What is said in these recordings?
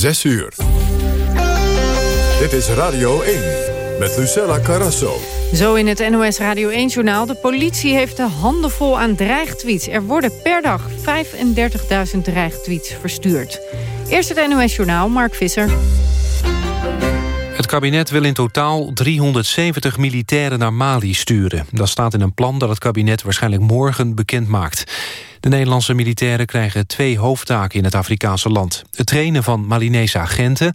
6 uur. Dit is Radio 1 met Lucella Carrasso. Zo in het NOS Radio 1-journaal. De politie heeft de handen vol aan dreigtweets. Er worden per dag 35.000 dreigtweets verstuurd. Eerst het NOS-journaal, Mark Visser. Het kabinet wil in totaal 370 militairen naar Mali sturen. Dat staat in een plan dat het kabinet waarschijnlijk morgen bekend maakt. De Nederlandse militairen krijgen twee hoofdtaken in het Afrikaanse land. Het trainen van Malinese agenten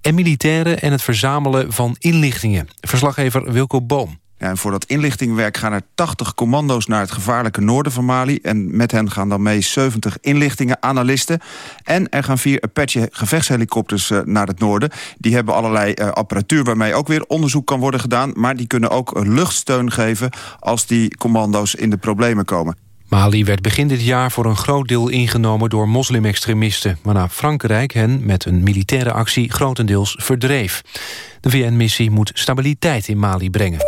en militairen en het verzamelen van inlichtingen. Verslaggever Wilco Boom. Ja, en voor dat inlichtingwerk gaan er 80 commando's naar het gevaarlijke noorden van Mali. En met hen gaan dan mee 70 inlichtingenanalisten. En er gaan vier Apache gevechtshelikopters uh, naar het noorden. Die hebben allerlei uh, apparatuur waarmee ook weer onderzoek kan worden gedaan. Maar die kunnen ook luchtsteun geven als die commando's in de problemen komen. Mali werd begin dit jaar voor een groot deel ingenomen door moslimextremisten... waarna Frankrijk hen met een militaire actie grotendeels verdreef. De VN-missie moet stabiliteit in Mali brengen.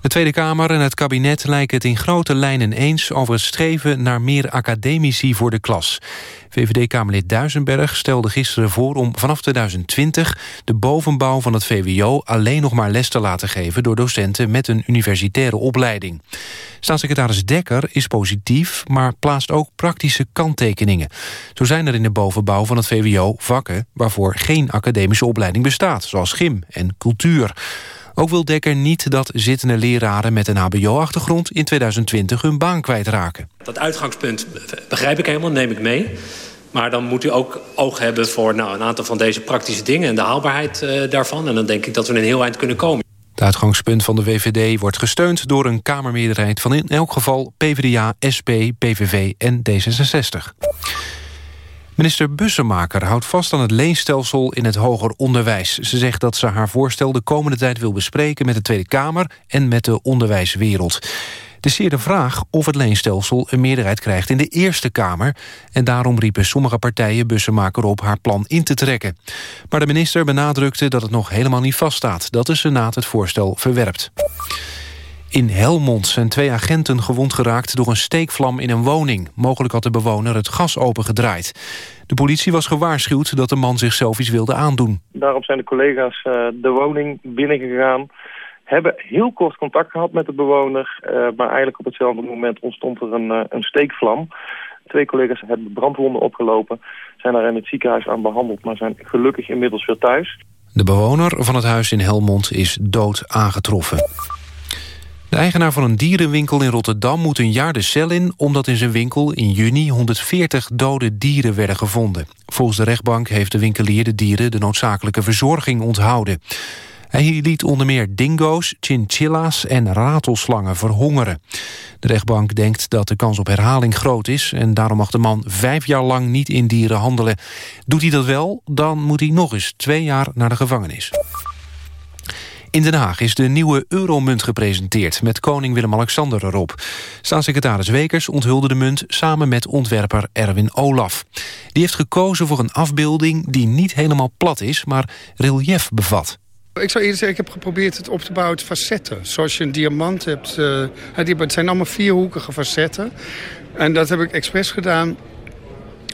De Tweede Kamer en het kabinet lijken het in grote lijnen eens... over het streven naar meer academici voor de klas. VVD-Kamerlid Duisenberg stelde gisteren voor om vanaf 2020... de bovenbouw van het VWO alleen nog maar les te laten geven... door docenten met een universitaire opleiding. Staatssecretaris Dekker is positief, maar plaatst ook praktische kanttekeningen. Zo zijn er in de bovenbouw van het VWO vakken... waarvoor geen academische opleiding bestaat, zoals gym en cultuur. Ook wil Dekker niet dat zittende leraren met een hbo-achtergrond... in 2020 hun baan kwijtraken. Dat uitgangspunt begrijp ik helemaal, neem ik mee. Maar dan moet u ook oog hebben voor nou, een aantal van deze praktische dingen... en de haalbaarheid uh, daarvan. En dan denk ik dat we een heel eind kunnen komen. Het uitgangspunt van de VVD wordt gesteund door een Kamermeerderheid... van in elk geval PvdA, SP, PVV en D66. Minister Bussemaker houdt vast aan het leenstelsel in het hoger onderwijs. Ze zegt dat ze haar voorstel de komende tijd wil bespreken... met de Tweede Kamer en met de onderwijswereld. Het is zeer de vraag of het leenstelsel een meerderheid krijgt in de Eerste Kamer. En daarom riepen sommige partijen Bussemaker op haar plan in te trekken. Maar de minister benadrukte dat het nog helemaal niet vaststaat... dat de Senaat het voorstel verwerpt. In Helmond zijn twee agenten gewond geraakt door een steekvlam in een woning. Mogelijk had de bewoner het gas opengedraaid. De politie was gewaarschuwd dat de man zichzelf iets wilde aandoen. Daarop zijn de collega's uh, de woning binnengegaan. Hebben heel kort contact gehad met de bewoner. Uh, maar eigenlijk op hetzelfde moment ontstond er een, uh, een steekvlam. Twee collega's hebben brandwonden opgelopen. Zijn daar in het ziekenhuis aan behandeld. Maar zijn gelukkig inmiddels weer thuis. De bewoner van het huis in Helmond is dood aangetroffen. De eigenaar van een dierenwinkel in Rotterdam moet een jaar de cel in... omdat in zijn winkel in juni 140 dode dieren werden gevonden. Volgens de rechtbank heeft de winkelier de dieren... de noodzakelijke verzorging onthouden. Hij liet onder meer dingo's, chinchilla's en ratelslangen verhongeren. De rechtbank denkt dat de kans op herhaling groot is... en daarom mag de man vijf jaar lang niet in dieren handelen. Doet hij dat wel, dan moet hij nog eens twee jaar naar de gevangenis. In Den Haag is de nieuwe euromunt gepresenteerd... met koning Willem-Alexander erop. Staatssecretaris Wekers onthulde de munt samen met ontwerper Erwin Olaf. Die heeft gekozen voor een afbeelding die niet helemaal plat is... maar relief bevat. Ik zou eerder zeggen, ik heb geprobeerd het op te bouwen uit facetten. Zoals je een diamant hebt. Uh, het zijn allemaal vierhoekige facetten. En dat heb ik expres gedaan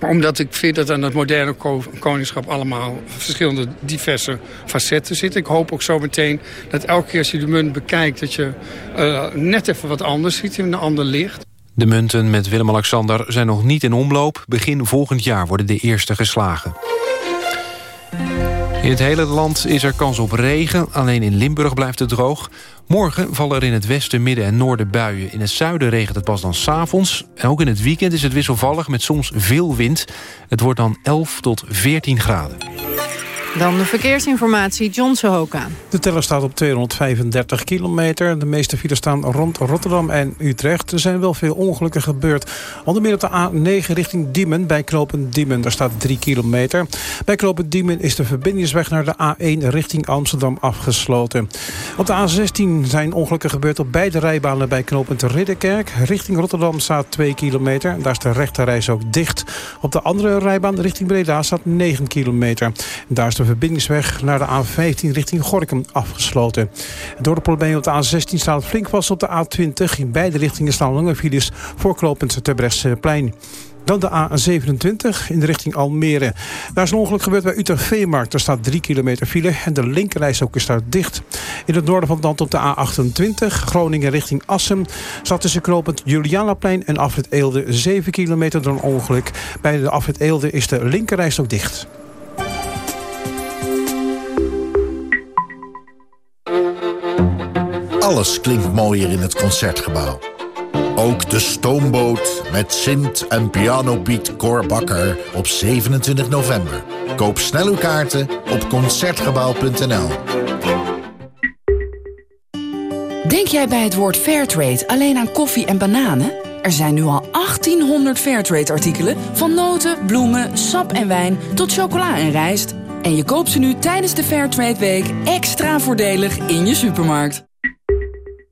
omdat ik vind dat aan het moderne koningschap allemaal verschillende diverse facetten zitten. Ik hoop ook zo meteen dat elke keer als je de munt bekijkt... dat je uh, net even wat anders ziet in een ander licht. De munten met Willem-Alexander zijn nog niet in omloop. Begin volgend jaar worden de eerste geslagen. In het hele land is er kans op regen. Alleen in Limburg blijft het droog. Morgen vallen er in het westen, midden en noorden buien. In het zuiden regent het pas dan s'avonds. En ook in het weekend is het wisselvallig met soms veel wind. Het wordt dan 11 tot 14 graden. Dan de verkeersinformatie, John Sohoka. De teller staat op 235 kilometer. De meeste files staan rond Rotterdam en Utrecht. Er zijn wel veel ongelukken gebeurd. Onder meer op de A9 richting Diemen bij Knopen Diemen. Daar staat 3 kilometer. Bij Knopen Diemen is de verbindingsweg naar de A1 richting Amsterdam afgesloten. Op de A16 zijn ongelukken gebeurd op beide rijbanen bij Knopend Ridderkerk. Richting Rotterdam staat 2 kilometer. Daar is de rechterreis ook dicht. Op de andere rijbaan richting Breda staat 9 kilometer. Daar is de verbindingsweg naar de A15 richting Gorkum afgesloten. Door de problemen op de A16 staat flink vast op de A20. In beide richtingen staan lange files voorklopend Terbrechtseplein. Dan de A27 in de richting Almere. Daar is een ongeluk gebeurd bij Utrecht Veemarkt. Daar staat 3 kilometer file en de linkerreis ook is daar dicht. In het noorden van het land op de A28, Groningen richting Assen... staat tussen knooppunt Julianaplein en Afrit Eelde 7 kilometer door een ongeluk. Bij de Afrit Eelde is de linkerreis ook dicht. Alles klinkt mooier in het Concertgebouw. Ook de stoomboot met Sint en pianopiet Cor Bakker op 27 november. Koop snel uw kaarten op Concertgebouw.nl. Denk jij bij het woord Fairtrade alleen aan koffie en bananen? Er zijn nu al 1800 Fairtrade-artikelen... van noten, bloemen, sap en wijn tot chocola en rijst. En je koopt ze nu tijdens de Fairtrade Week extra voordelig in je supermarkt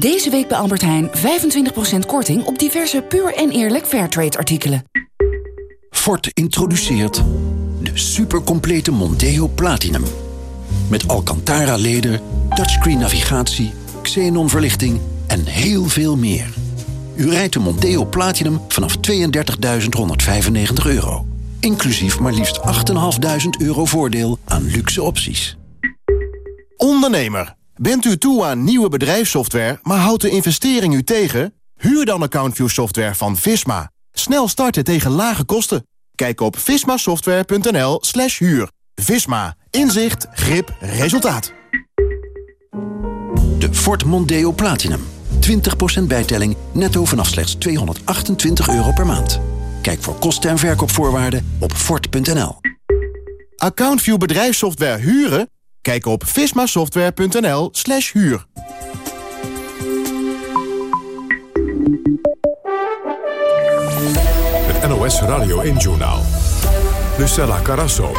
Deze week bij Albert Heijn 25% korting op diverse puur en eerlijk Fairtrade artikelen. Ford introduceert de supercomplete Monteo Platinum. Met Alcantara leder, touchscreen navigatie, xenon verlichting en heel veel meer. U rijdt de Monteo Platinum vanaf 32.195 euro. Inclusief maar liefst 8.500 euro voordeel aan luxe opties. Ondernemer, bent u toe aan nieuwe bedrijfssoftware, maar houdt de investering u tegen? Huur dan AccountView software van Visma. Snel starten tegen lage kosten. Kijk op vismasoftware.nl slash huur. Visma. Inzicht, grip, resultaat. De Ford Mondeo Platinum. 20% bijtelling netto vanaf slechts 228 euro per maand. Kijk voor kosten en verkoopvoorwaarden op Ford.nl. AccountView bedrijfssoftware huren? Kijk op vismasoftware.nl slash huur. Het NOS Radio 1 Journaal. Lucella Carasso.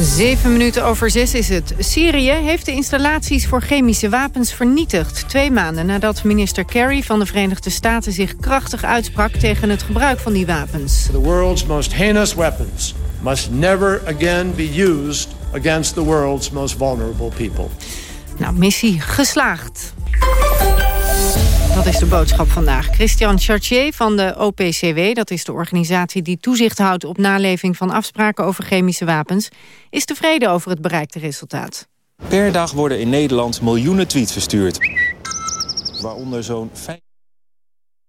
Zeven minuten over zes is het. Syrië heeft de installaties voor chemische wapens vernietigd. Twee maanden nadat minister Kerry van de Verenigde Staten... zich krachtig uitsprak tegen het gebruik van die wapens. The world's most heinous weapons must never again be used against the world's most vulnerable people. Nou, missie geslaagd. Dat is de boodschap vandaag. Christian Chartier van de OPCW, dat is de organisatie die toezicht houdt op naleving van afspraken over chemische wapens, is tevreden over het bereikte resultaat. Per dag worden in Nederland miljoenen tweets verstuurd. Waaronder zo'n...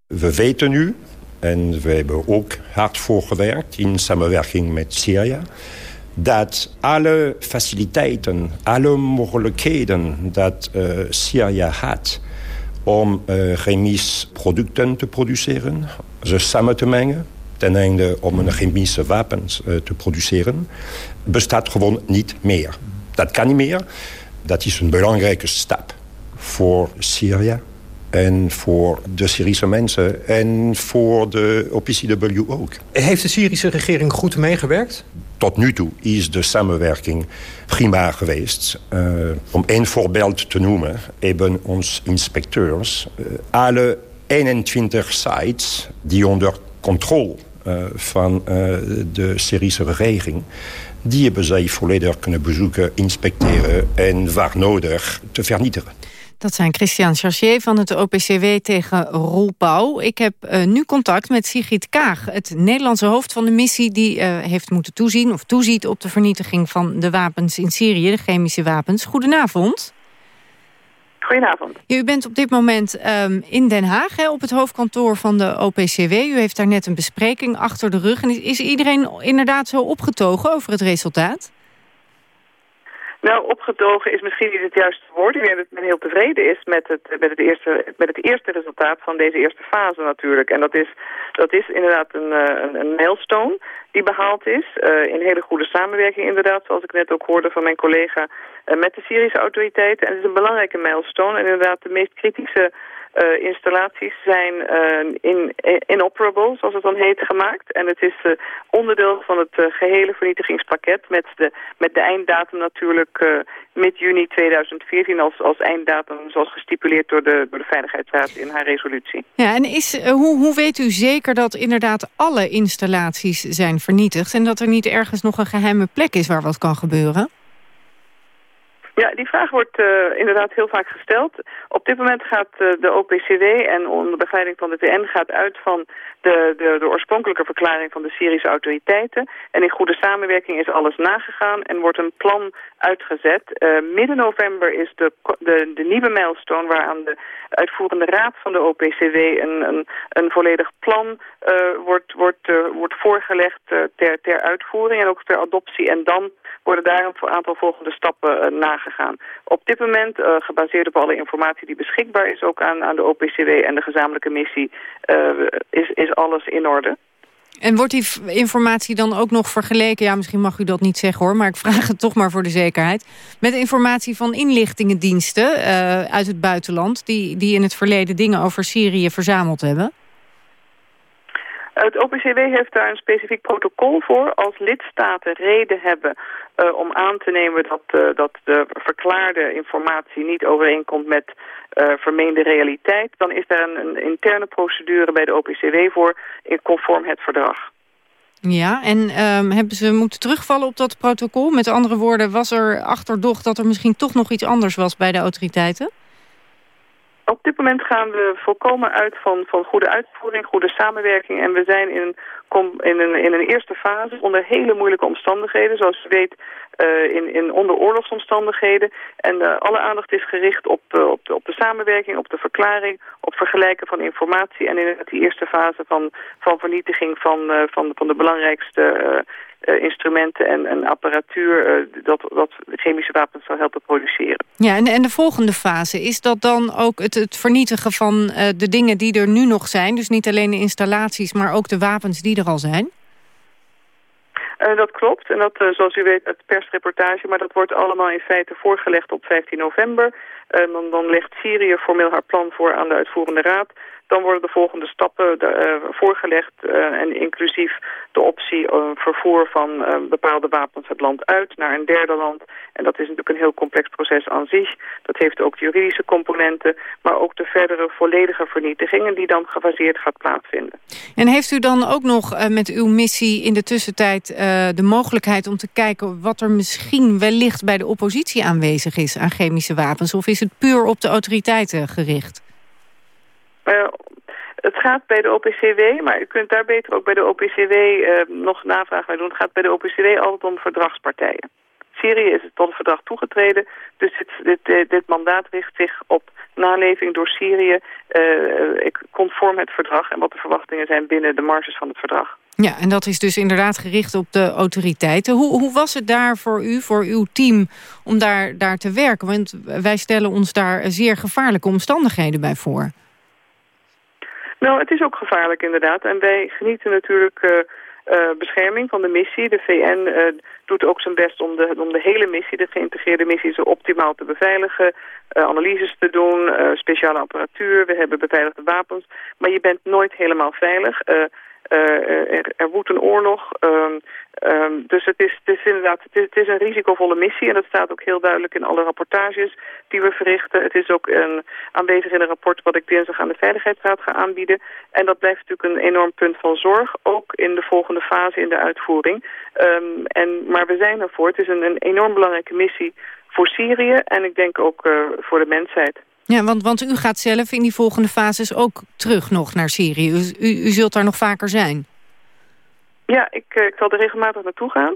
We weten nu, en we hebben ook hard voorgewerkt in samenwerking met Syrië dat alle faciliteiten, alle mogelijkheden dat uh, Syrië had om chemische producten te produceren, ze samen te mengen ten einde om chemische wapens uh, te produceren, bestaat gewoon niet meer. Dat kan niet meer. Dat is een belangrijke stap voor Syrië en voor de Syrische mensen en voor de OPCW ook. Heeft de Syrische regering goed meegewerkt? Tot nu toe is de samenwerking prima geweest. Uh, om één voorbeeld te noemen, hebben onze inspecteurs uh, alle 21 sites die onder controle uh, van de Syrische regering die hebben zij volledig kunnen bezoeken, inspecteren en waar nodig te vernietigen. Dat zijn Christian Chartier van het OPCW tegen Roel Pauw. Ik heb uh, nu contact met Sigrid Kaag, het Nederlandse hoofd van de missie... die uh, heeft moeten toezien of toeziet op de vernietiging van de wapens in Syrië, de chemische wapens. Goedenavond. Goedenavond. U bent op dit moment um, in Den Haag, hè, op het hoofdkantoor van de OPCW. U heeft daar net een bespreking achter de rug. En is, is iedereen inderdaad zo opgetogen over het resultaat? Nou, opgetogen is misschien niet het juiste woord. Ik denk dat men heel tevreden is met het, met, het eerste, met het eerste resultaat van deze eerste fase natuurlijk. En dat is, dat is inderdaad een, een, een milestone die behaald is. Uh, in hele goede samenwerking inderdaad, zoals ik net ook hoorde van mijn collega, uh, met de Syrische autoriteiten. En het is een belangrijke milestone en inderdaad de meest kritische uh, installaties zijn uh, in, inoperable, zoals het dan heet, gemaakt. En het is uh, onderdeel van het gehele vernietigingspakket met de, met de einddatum natuurlijk mid-juni 2014 als, als einddatum zoals gestipuleerd door de, door de Veiligheidsraad in haar resolutie. Ja, en is, hoe, hoe weet u zeker dat inderdaad alle installaties zijn vernietigd en dat er niet ergens nog een geheime plek is waar wat kan gebeuren? Ja, die vraag wordt uh, inderdaad heel vaak gesteld. Op dit moment gaat uh, de OPCW en onder begeleiding van de VN gaat uit van de, de, de oorspronkelijke verklaring van de Syrische autoriteiten. En in goede samenwerking is alles nagegaan en wordt een plan uitgezet. Uh, midden november is de, de, de nieuwe milestone waaraan de uitvoerende raad van de OPCW een, een, een volledig plan wordt, wordt, wordt voorgelegd ter, ter uitvoering en ook ter adoptie. En dan worden daar een aantal volgende stappen nagegaan. Op dit moment, gebaseerd op alle informatie die beschikbaar is... ook aan, aan de OPCW en de gezamenlijke missie, uh, is, alles in orde. En wordt die informatie dan ook nog vergeleken... ja, misschien mag u dat niet zeggen hoor... maar ik vraag het toch maar voor de zekerheid... met informatie van inlichtingendiensten uh, uit het buitenland... Die, die in het verleden dingen over Syrië verzameld hebben? Het OPCW heeft daar een specifiek protocol voor. Als lidstaten reden hebben uh, om aan te nemen dat, uh, dat de verklaarde informatie niet overeenkomt met uh, vermeende realiteit, dan is daar een, interne procedure bij de OPCW voor, in conform het verdrag. Ja, en um, hebben ze moeten terugvallen op dat protocol? Met andere woorden, was er achterdocht dat er misschien toch nog iets anders was bij de autoriteiten? Op dit moment gaan we volkomen uit van, van goede uitvoering, goede samenwerking. En we zijn in, in, een, in een eerste fase onder hele moeilijke omstandigheden. Zoals u weet uh, in, in onder oorlogsomstandigheden. En uh, alle aandacht is gericht op, uh, op, de, op de samenwerking, op de verklaring, op vergelijken van informatie. En in die eerste fase van, van vernietiging van, van, van de belangrijkste instrumenten en, en apparatuur dat, chemische wapens zou helpen produceren. Ja, en, en de volgende fase, is dat dan ook het, het vernietigen van de dingen die er nu nog zijn? Dus niet alleen de installaties, maar ook de wapens die er al zijn? Uh, dat klopt. En dat, uh, zoals u weet, het persreportage, maar dat wordt allemaal in feite voorgelegd op 15 november. Uh, dan, dan legt Syrië formeel haar plan voor aan de uitvoerende raad. Dan worden de volgende stappen de, uh, voorgelegd uh, en inclusief de optie uh, vervoer van bepaalde wapens het land uit naar een derde land. En dat is natuurlijk een heel complex proces aan zich. Dat heeft ook juridische componenten, maar ook de verdere volledige vernietigingen die dan gefaseerd gaat plaatsvinden. En heeft u dan ook nog met uw missie in de tussentijd de mogelijkheid om te kijken wat er misschien wellicht bij de oppositie aanwezig is aan chemische wapens? Of is het puur op de autoriteiten gericht? Uh, het gaat bij de OPCW, maar u kunt daar beter ook bij de OPCW uh, nog navraag naar doen. Het gaat bij de OPCW altijd om verdragspartijen. Syrië is tot het verdrag toegetreden, dus dit, dit, dit, dit mandaat richt zich op naleving door Syrië uh, conform het verdrag en wat de verwachtingen zijn binnen de marges van het verdrag. Ja, en dat is dus inderdaad gericht op de autoriteiten. Hoe, hoe was het daar voor u, voor uw team, om daar, daar te werken? Want wij stellen ons daar zeer gevaarlijke omstandigheden bij voor. Nou, het is ook gevaarlijk inderdaad. En wij genieten natuurlijk uh, uh, bescherming van de missie. De VN uh, doet ook zijn best om de, om de hele missie, de geïntegreerde missie, zo optimaal te beveiligen. analyses te doen, speciale apparatuur. We hebben beveiligde wapens. Maar je bent nooit helemaal veilig. Uh, er, er woedt een oorlog. Um, um, dus het is, het is inderdaad het is, het is, een risicovolle missie. En dat staat ook heel duidelijk in alle rapportages die we verrichten. Het is ook een, aanwezig in een rapport wat ik dinsdag aan de Veiligheidsraad ga aanbieden. En dat blijft natuurlijk een enorm punt van zorg. Ook in de volgende fase in de uitvoering. Um, en, maar we zijn ervoor. Het is een, een enorm belangrijke missie voor Syrië. En ik denk ook uh, voor de mensheid. Ja, want, want u gaat zelf in die volgende fases ook terug nog naar Syrië. U, u, u zult daar nog vaker zijn. Ja, ik, uh, ik zal er regelmatig naartoe gaan.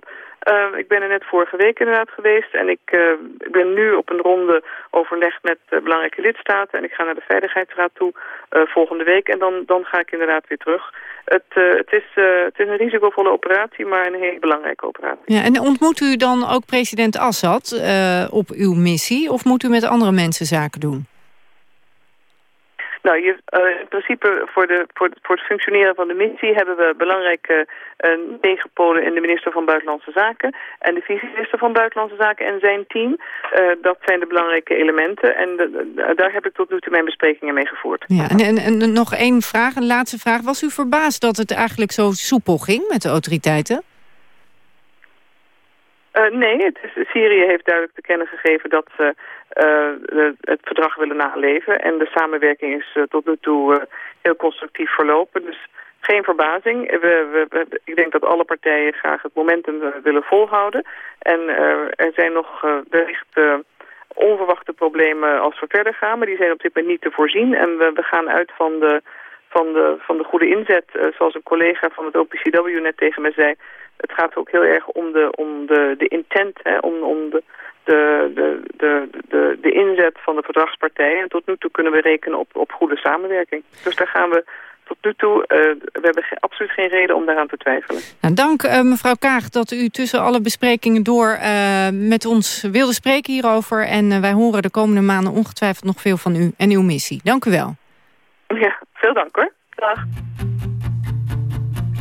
Uh, ik ben er net vorige week inderdaad geweest. En ik, uh, ik ben nu op een ronde overlegd met belangrijke lidstaten. En ik ga naar de Veiligheidsraad toe volgende week. En dan, dan ga ik inderdaad weer terug. Het, het, is, het is een risicovolle operatie, maar een hele belangrijke operatie. Ja, en ontmoet u dan ook president Assad op uw missie? Of moet u met andere mensen zaken doen? Nou, je, uh, in principe voor, de, voor, voor het functioneren van de missie hebben we belangrijke uh, tegenpolen in de minister van Buitenlandse Zaken en de vice-minister van Buitenlandse Zaken en zijn team. Uh, dat zijn de belangrijke elementen en de, daar heb ik tot nu toe mijn besprekingen mee gevoerd. Ja, en, en, en nog één vraag, een laatste vraag. Was u verbaasd dat het eigenlijk zo soepel ging met de autoriteiten? Uh, nee, het is, Syrië heeft duidelijk te kennen gegeven dat ze het verdrag willen naleven. En de samenwerking is uh, tot nu toe heel constructief verlopen. Dus geen verbazing. We, we, ik denk dat alle partijen graag het momentum willen volhouden. En er zijn nog wellicht onverwachte problemen als we verder gaan. Maar die zijn op dit moment niet te voorzien. En we, we gaan uit van de, van de, van de goede inzet. zoals een collega van het OPCW net tegen me zei het gaat ook heel erg om de, om de, de intent, hè, om, om de, de, de, de, de, de inzet van de verdragspartijen. En tot nu toe kunnen we rekenen op, op goede samenwerking. Dus daar gaan we tot nu toe, uh, we hebben ge absoluut geen reden om daaraan te twijfelen. Nou, dank uh, mevrouw Kaag dat u tussen alle besprekingen door uh, met ons wilde spreken hierover. En wij horen de komende maanden ongetwijfeld nog veel van u en uw missie. Dank u wel. Ja, veel dank hoor. Dag.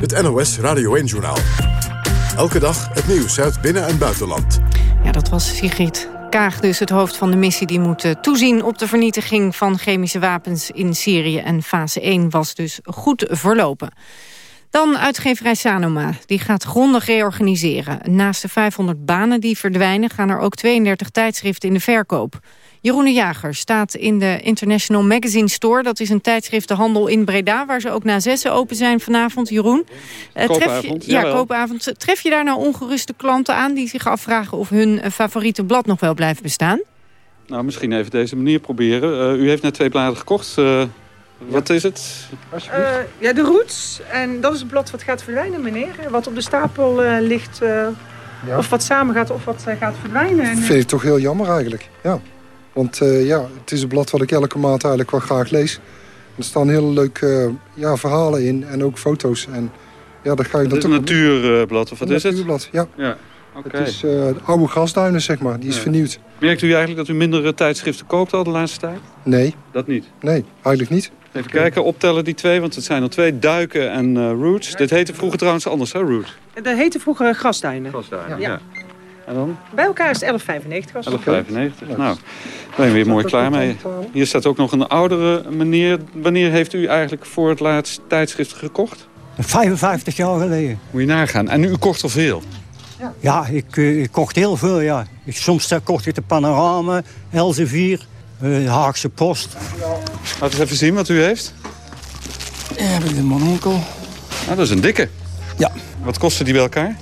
Het NOS Radio 1-journaal. Elke dag het nieuws uit binnen- en buitenland. Ja, dat was Sigrid Kaag, dus het hoofd van de missie... die moet toezien op de vernietiging van chemische wapens in Syrië. En fase 1 was dus goed verlopen. Dan uitgeverij Sanoma. Die gaat grondig reorganiseren. Naast de 500 banen die verdwijnen... gaan er ook 32 tijdschriften in de verkoop. Jeroen de Jager staat in de International Magazine Store. Dat is een tijdschriftenhandel in Breda... waar ze ook na zessen open zijn vanavond. Jeroen, uh, tref je, ja, koopavond. Tref je daar nou ongeruste klanten aan... die zich afvragen of hun uh, favoriete blad nog wel blijft bestaan? Nou, misschien even deze manier proberen. Uh, u heeft net twee bladen gekocht. Wat is het? Uh, ja, de Roots. En dat is het blad wat gaat verdwijnen, meneer. Wat op de stapel uh, ligt. Uh, ja. Of wat samen gaat of wat gaat verdwijnen. Dat vind ik toch heel jammer eigenlijk. Ja. Want ja, het is een blad wat ik elke maand eigenlijk wel graag lees. Er staan hele leuke ja, verhalen in en ook foto's. En ja, daar ga je het is een natuurblad of wat is het? Een natuurblad, ja. ja. Okay. Het is uh, oude grasduinen, zeg maar. Die is ja. vernieuwd. Merkt u eigenlijk dat u mindere tijdschriften koopt al de laatste tijd? Nee. Dat niet? Nee, eigenlijk niet. Even kijken, optellen die twee, want het zijn er twee. Duiken en uh, Roots. Dit heette vroeger trouwens anders, hè, Roots? Dat heette vroeger grasduinen. Grasduinen, ja. ja. En dan? Bij elkaar is het 11,95. 11,95. Nou, ben je weer mooi klaar mee. Hier staat ook nog een oudere meneer. Wanneer heeft u eigenlijk voor het laatst tijdschrift gekocht? 55 jaar geleden. Moet je nagaan. En u kocht al veel? Ja, ja ik, uh, ik, kocht heel veel, ja. Ik, soms kocht ik de Panorama, Elsevier, uh, Haagse Post. Laten we even zien wat u heeft. Ja, heb ik de mononkel. Nou, dat is een dikke. Ja. Wat kostte die bij elkaar?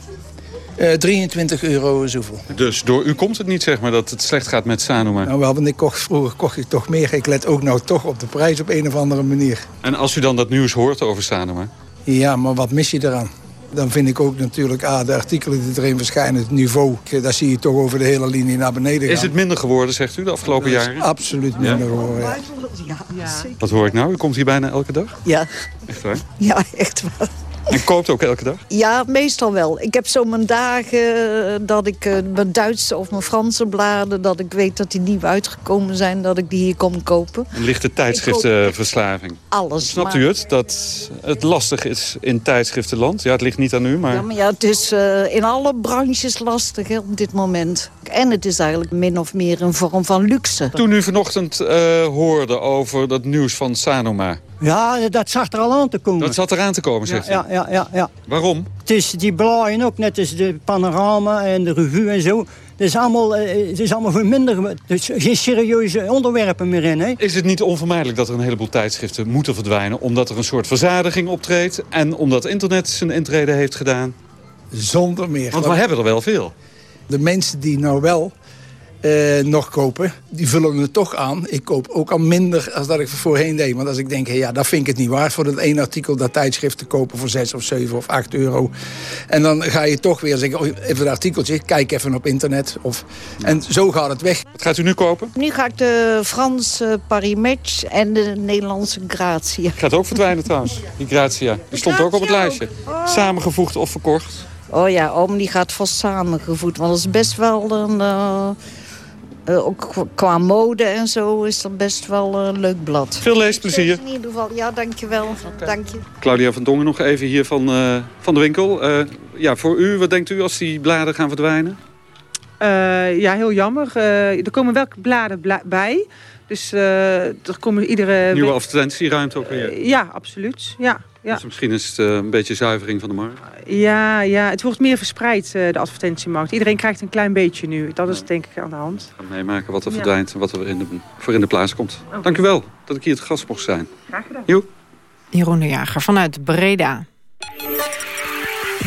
Uh, 23 euro zoveel. Dus door u komt het niet, zeg maar, dat het slecht gaat met Sanoma? Nou wel, want ik kocht, vroeger kocht ik toch meer. Ik let ook nou toch op de prijs op een of andere manier. En als u dan dat nieuws hoort over Sanoma? Ja, maar wat mis je eraan? Dan vind ik ook natuurlijk, ah, de artikelen die erin verschijnen, het niveau, daar zie je toch over de hele linie naar beneden gaan. Is het minder geworden, zegt u, de afgelopen jaren? absoluut minder ja? geworden, ja. ja. Wat hoor ik nou? U komt hier bijna elke dag? Ja. Echt waar? Ja, echt wel. En koopt ook elke dag? Ja, meestal wel. Ik heb zo mijn dagen dat ik uh, mijn Duitse of mijn Franse bladen... dat ik weet dat die nieuw uitgekomen zijn, dat ik die hier kom kopen. Een lichte tijdschriftenverslaving. Alles. Snapt maar... u het, dat het lastig is in tijdschriftenland? Ja, het ligt niet aan u, maar... Ja, maar ja, het is uh, in alle branches lastig hè, op dit moment. En het is eigenlijk min of meer een vorm van luxe. Toen u vanochtend uh, hoorde over dat nieuws van Sanoma... Ja, dat zag er al aan te komen. Dat zat eraan te komen, zegt ja, ja, ja, ja, Waarom? Het is die bladen ook, net als de panorama en de revue en zo. Het is allemaal, het is allemaal voor minder... Er is geen serieuze onderwerpen meer in. Hè? Is het niet onvermijdelijk dat er een heleboel tijdschriften moeten verdwijnen... omdat er een soort verzadiging optreedt... en omdat internet zijn intrede heeft gedaan? Zonder meer. Want we hebben er wel veel. De mensen die nou wel uh, nog kopen, die vullen het toch aan. Ik koop ook al minder als dat ik voorheen deed. Want als ik denk, hey, ja, dat vind ik het niet waard... voor dat één artikel dat tijdschrift te kopen voor 6 of 7 of 8 euro. En dan ga je toch weer zeggen, oh, even een artikeltje... kijk even op internet. Of, en zo gaat het weg. Wat gaat u nu kopen? Nu ga ik de Franse Paris Match en de Nederlandse Gratia. Gaat ook verdwijnen trouwens, die Gratia. Die stond ook op het lijstje. Samengevoegd of verkocht? Oh ja, om die gaat vast samengevoegd. Want dat is best wel een... Uh, Uh, ook qua mode en zo is dat best wel een leuk blad. Veel leesplezier. In ieder geval, ja, dankjewel. Okay. Dank je. Claudia van Dongen nog even hier van, uh, van de winkel. Uh, ja, voor u, wat denkt u als die bladen gaan verdwijnen? ja, heel jammer. er komen welke bladen bla bij. Dus er komen iedere... Nieuwe advertentieruimte ook weer? ja, absoluut. Ja. Ja. Dus misschien is het uh, een beetje zuivering van de markt? Ja, ja het wordt meer verspreid, uh, de advertentiemarkt. Iedereen krijgt een klein beetje nu. Dat is denk ik aan de hand. We gaan meemaken wat er ja. verdwijnt en wat er in de, voor in de plaats komt. Okay. Dank u wel dat ik hier het gast mocht zijn. Graag gedaan. Jo. Jeroen de Jager vanuit Breda.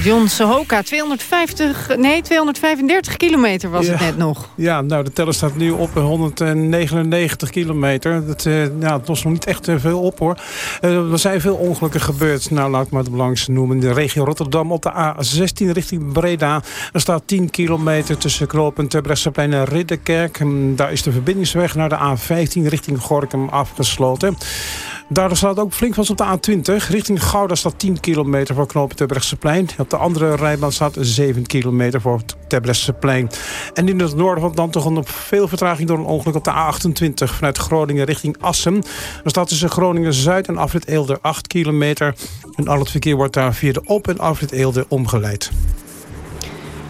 John Sohoka, 250, nee, 235 kilometer was ja. het net nog. Ja, nou, de teller staat nu op 199 kilometer. Dat, uh, ja, het was nog niet echt uh, veel op, hoor. Uh, er zijn veel ongelukken gebeurd. Nou, laat ik maar de belangrijkste noemen. In de regio Rotterdam op de A16 richting Breda. Er staat 10 kilometer tussen knooppunt Terbrechtseplein en Ridderkerk. Daar is de verbindingsweg naar de A15 richting Gorkum afgesloten. Daardoor staat ook flink vast op de A20. Richting Gouda staat 10 kilometer voor knooppunt Terbrechtseplein. Op de andere rijbaan staat 7 kilometer voor Terbrechtseplein. En in het noorden van land toch nog veel vertraging door een ongeluk op de A28 vanuit Groningen richting Assen. Er staat tussen Groningen Zuid en Afrit Eelde 8 kilometer. En al het verkeer wordt daar via de op- en Afrit Eelde omgeleid.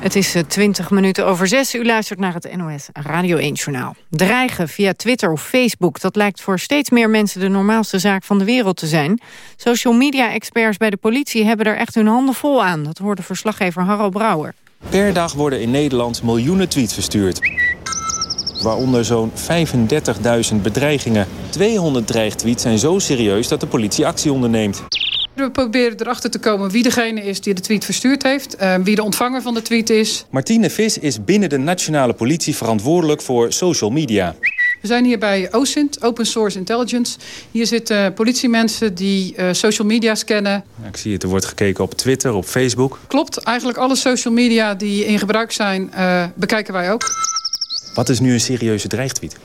Het is 20 minuten over 6. U luistert naar het NOS Radio 1-journaal. Dreigen via Twitter of Facebook... dat lijkt voor steeds meer mensen de normaalste zaak van de wereld te zijn. Social media-experts bij de politie hebben er echt hun handen vol aan. Dat hoorde verslaggever Harro Brouwer. Per dag worden in Nederland miljoenen tweets verstuurd. Waaronder zo'n 35.000 bedreigingen. 200 dreigtweets zijn zo serieus dat de politie actie onderneemt. We proberen erachter te komen wie degene is die de tweet verstuurd heeft. Uh, wie de ontvanger van de tweet is. Martine Vis is binnen de nationale politie verantwoordelijk voor social media. We zijn hier bij OSINT, Open Source Intelligence. Hier zitten politiemensen die uh, social media scannen. Ik zie het, er wordt gekeken op Twitter, op Facebook. Klopt, eigenlijk alle social media die in gebruik zijn, uh, bekijken wij ook. Wat is nu een serieuze dreigtweet?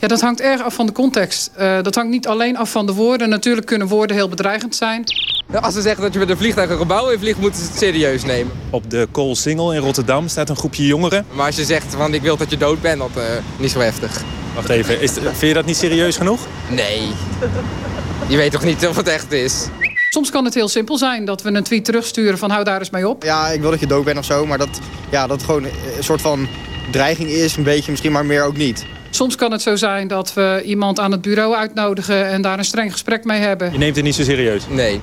Ja, dat hangt erg af van de context. Uh, dat hangt niet alleen af van de woorden. Natuurlijk kunnen woorden heel bedreigend zijn. Als ze zeggen dat je met een vliegtuig een gebouw in vliegt, moeten ze het serieus nemen. Op de Koolsingel in Rotterdam staat een groepje jongeren. Maar als je zegt van ik wil dat je dood bent, dat uh, niet zo heftig. Wacht even, is, vind je dat niet serieus genoeg? Nee. Je weet toch niet of het echt is? Soms kan het heel simpel zijn dat we een tweet terugsturen van hou daar eens mee op. Ja, ik wil dat je dood bent of zo, maar dat, ja, dat gewoon een soort van dreiging is, een beetje misschien, maar meer ook niet. Soms kan het zo zijn dat we iemand aan het bureau uitnodigen... en daar een streng gesprek mee hebben. Je neemt het niet zo serieus? Nee.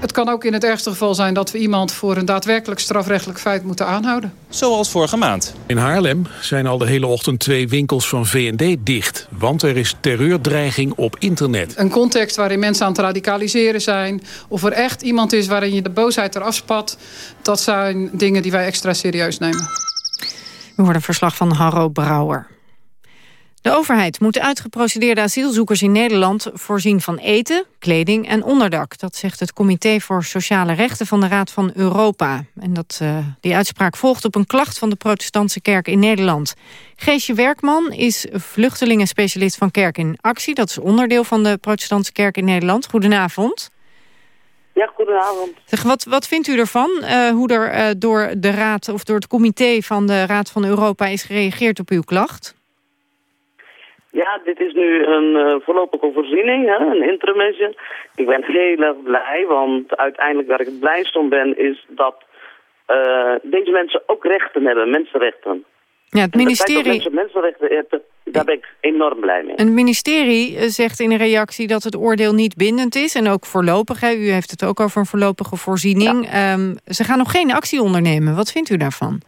Het kan ook in het ergste geval zijn dat we iemand... voor een daadwerkelijk strafrechtelijk feit moeten aanhouden. Zoals vorige maand. In Haarlem zijn al de hele ochtend twee winkels van VND dicht. Want er is terreurdreiging op internet. Een context waarin mensen aan het radicaliseren zijn... of er echt iemand is waarin je de boosheid eraf spat... dat zijn dingen die wij extra serieus nemen. We horen een verslag van Harro Brouwer. De overheid moet uitgeprocedeerde asielzoekers in Nederland voorzien van eten, kleding en onderdak. Dat zegt het Comité voor Sociale Rechten van de Raad van Europa. En dat, uh, die uitspraak volgt op een klacht van de protestantse kerk in Nederland. Geesje Werkman is vluchtelingenspecialist van Kerk in Actie. Dat is onderdeel van de protestantse kerk in Nederland. Goedenavond. Ja, goedenavond. Zeg, wat, wat vindt u ervan? Uh, hoe er uh, door de Raad of door het comité van de Raad van Europa is gereageerd op uw klacht? Ja, dit is nu een uh, voorlopige voorziening, hè, een intermezzo. Ik ben heel erg blij, want uiteindelijk waar ik het blijst om ben... is dat deze mensen ook rechten hebben, mensenrechten. Ja, het ministerie... mensen mensenrechten daar ben ik enorm blij mee. Het ministerie zegt in een reactie dat het oordeel niet bindend is... en ook voorlopig, hè. u heeft het ook over een voorlopige voorziening. Ja. Um, ze gaan nog geen actie ondernemen. Wat vindt u daarvan?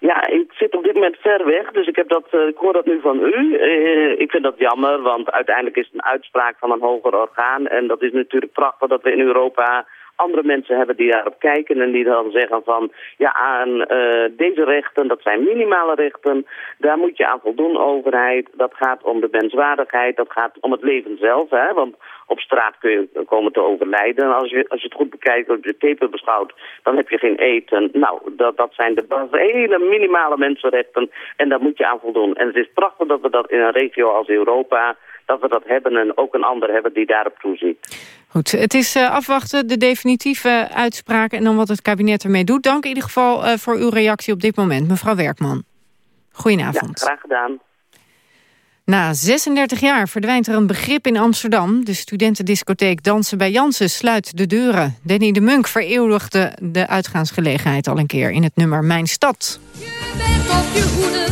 Ja, ik zit op dit moment ver weg, dus ik, heb dat, uh, ik hoor dat nu van u. Uh, ik vind dat jammer, want uiteindelijk is het een uitspraak van een hoger orgaan. En dat is natuurlijk prachtig dat we in Europa andere mensen hebben die daarop kijken en die dan zeggen van... ja, aan uh, deze rechten, dat zijn minimale rechten, daar moet je aan voldoen, overheid. Dat gaat om de menswaardigheid, dat gaat om het leven zelf, hè, want op straat kun je komen te overlijden. Als je, als je het goed bekijkt, als je het taper beschouwt, dan heb je geen eten. Nou, dat, dat zijn de hele minimale mensenrechten en daar moet je aan voldoen. En het is prachtig dat we dat in een regio als Europa, dat we dat hebben en ook een ander hebben die daarop toeziet. Goed, het is uh, afwachten, de definitieve uitspraak en dan wat het kabinet ermee doet. Dank in ieder geval uh, voor uw reactie op dit moment, mevrouw Werkman. Goedenavond. Ja, graag gedaan. Na 36 jaar verdwijnt er een begrip in Amsterdam. De studentendiscotheek Dansen bij Jansen sluit de deuren. Danny de Munk vereeuwigde de uitgaansgelegenheid al een keer in het nummer Mijn Stad. Je bent op je hoede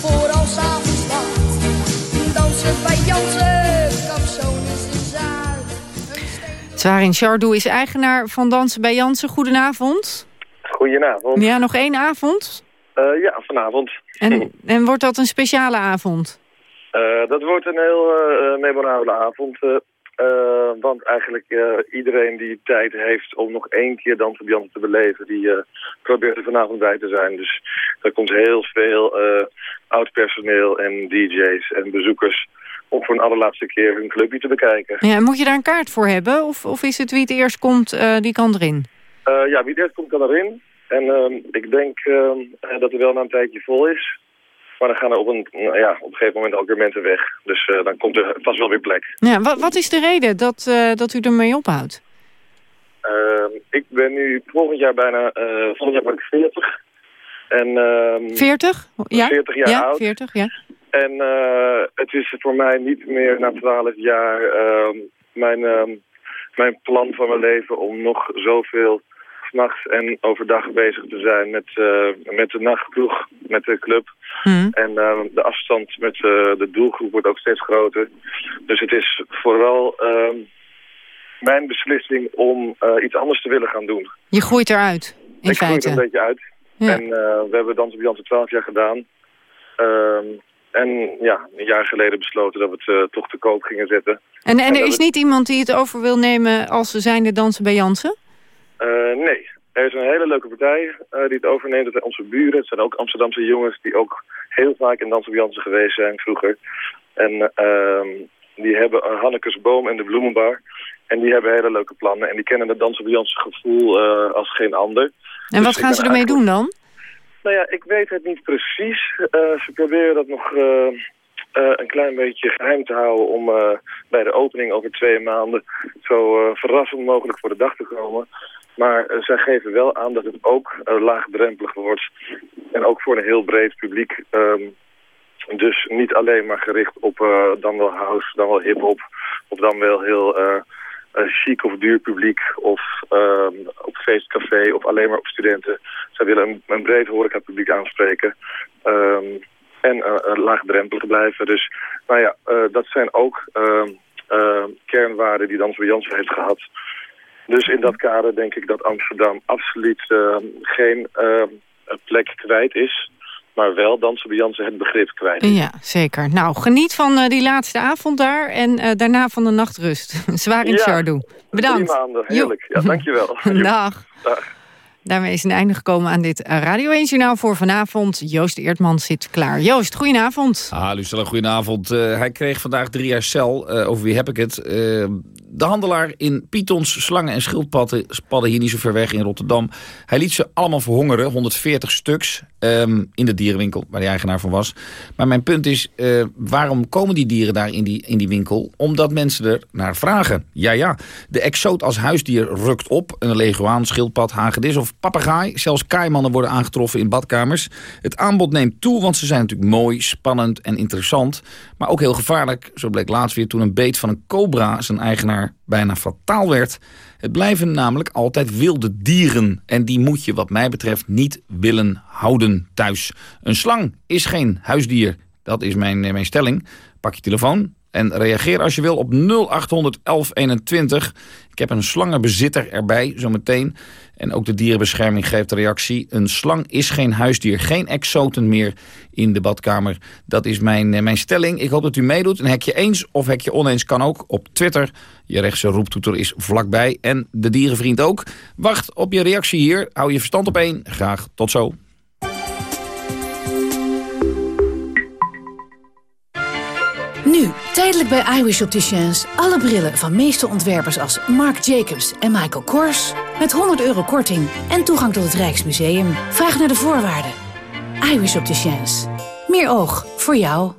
voor als avonds laat. Dansen bij Jansen, zaal. Zwarin Chardou is eigenaar van Dansen bij Jansen. Goedenavond. Goedenavond. Ja, nog één avond? Uh, ja, vanavond. En, en wordt dat een speciale avond? Uh, dat wordt een heel uh, memorabele avond. want eigenlijk iedereen die tijd heeft om nog één keer Dansen bij Jansen te beleven... die probeert er vanavond bij te zijn. Dus er komt heel veel oud personeel en dj's en bezoekers... om voor een allerlaatste keer hun clubje te bekijken. Ja, moet je daar een kaart voor hebben? Of, of is het wie het eerst komt, die kan erin? ja, wie het eerst komt kan erin. En uh, ik denk uh, dat er wel na een tijdje vol is. Maar dan gaan er op een, nou ja, op een gegeven moment ook weer mensen weg. Dus dan komt er vast wel weer plek. Ja, wat, wat is de reden dat, dat u ermee ophoudt? Ehm, ik ben nu volgend jaar bijna, volgend jaar ben ik 40. En, 40? Ja, 40 jaar ja, oud. 40, ja. En het is voor mij niet meer na 12 jaar ehm, mijn, mijn plan van mijn leven om nog zoveel s'nachts en overdag bezig te zijn met, uh, met de nachtkroeg, met de club. Mm. En uh, de afstand met uh, de doelgroep wordt ook steeds groter. Dus het is vooral ehm, mijn beslissing om iets anders te willen gaan doen. Je groeit eruit, in Ik feite. groei er een beetje uit. Ja. En we hebben Dans op Jansen 12 jaar gedaan. Ehm, en ja, een jaar geleden besloten dat we het toch te koop gingen zetten. En, en er is het- niet iemand die het over wil nemen als ze zijn de dansen bij Jansen? Uh, nee, er is een hele leuke partij uh, die het overneemt. Dat zijn onze buren. Het zijn ook Amsterdamse jongens die ook heel vaak in Dans op Jansen geweest zijn vroeger. En uh, die hebben Hannekes Boom en de Bloemenbar. En die hebben hele leuke plannen. En die kennen het Dans op Jansen gevoel als geen ander. En Dus wat ik gaan ze ermee doen dan? Nou ja, ik weet het niet precies. Uh, ze proberen dat nog uh, uh, een klein beetje geheim te houden... om bij de opening over twee maanden zo verrassend mogelijk voor de dag te komen. Maar uh, zij geven wel aan dat het ook laagdrempelig wordt. En ook voor een heel breed publiek. Um, dus niet alleen maar gericht op dan wel house, dan wel hip-hop... of dan wel heel... Uh, uh, chic of duur publiek of um, op feestcafé of alleen maar op studenten. Zij willen een, een breed horecapubliek aanspreken um, en uh, laagdrempelig blijven. Dus nou ja, uh, dat zijn ook kernwaarden die Dans Jansen heeft gehad. Dus in dat kader denk ik dat Amsterdam absoluut geen plek kwijt is maar wel Dansen bij Jansen het begrip kwijt. Ja, zeker. Nou, geniet van uh, die laatste avond daar en uh, daarna van de nachtrust. Zwaar in Ja, Chardou. Bedankt. Drie maanden, heerlijk. Ja, dankjewel. Dag. Dag. Daarmee is een einde gekomen aan dit uh, Radio 1 Journaal voor vanavond. Joost Eertman zit klaar. Joost, goedenavond. Ah, Lucella, goedenavond. Uh, hij kreeg vandaag drie jaar cel. Uh, over wie heb ik het? De handelaar in pythons, slangen en schildpadden padden hier niet zo ver weg in Rotterdam. Hij liet ze allemaal verhongeren, 140 stuks, um, in de dierenwinkel waar hij eigenaar van was. Maar mijn punt is, uh, waarom komen die dieren daar in die, in die winkel? Omdat mensen er naar vragen. Ja, ja, de exoot als huisdier rukt op. Een leguaan, schildpad, hagedis of papegaai. Zelfs kaaimannen worden aangetroffen in badkamers. Het aanbod neemt toe, want ze zijn natuurlijk mooi, spannend en interessant. Maar ook heel gevaarlijk. Zo bleek laatst weer toen een beet van een cobra zijn eigenaar bijna fataal werd. Het blijven namelijk altijd wilde dieren. En die moet je wat mij betreft niet willen houden thuis. Een slang is geen huisdier. Dat is mijn, mijn stelling. Pak je telefoon en reageer als je wil op 0800 1121. Ik heb een slangenbezitter erbij zometeen. En ook de dierenbescherming geeft reactie. Een slang is geen huisdier. Geen exoten meer in de badkamer. Dat is mijn, mijn stelling. Ik hoop dat u meedoet. Een hekje eens of hekje oneens kan ook op Twitter. Je rechtse roeptoeter is vlakbij. En de dierenvriend ook. Wacht op je reactie hier. Hou je verstand op één. Graag tot zo. Nu, tijdelijk bij iWish Opticians. Alle brillen van meeste ontwerpers als Marc Jacobs en Michael Kors. Met 100 euro korting en toegang tot het Rijksmuseum. Vraag naar de voorwaarden. iWish Opticians. Meer oog voor jou.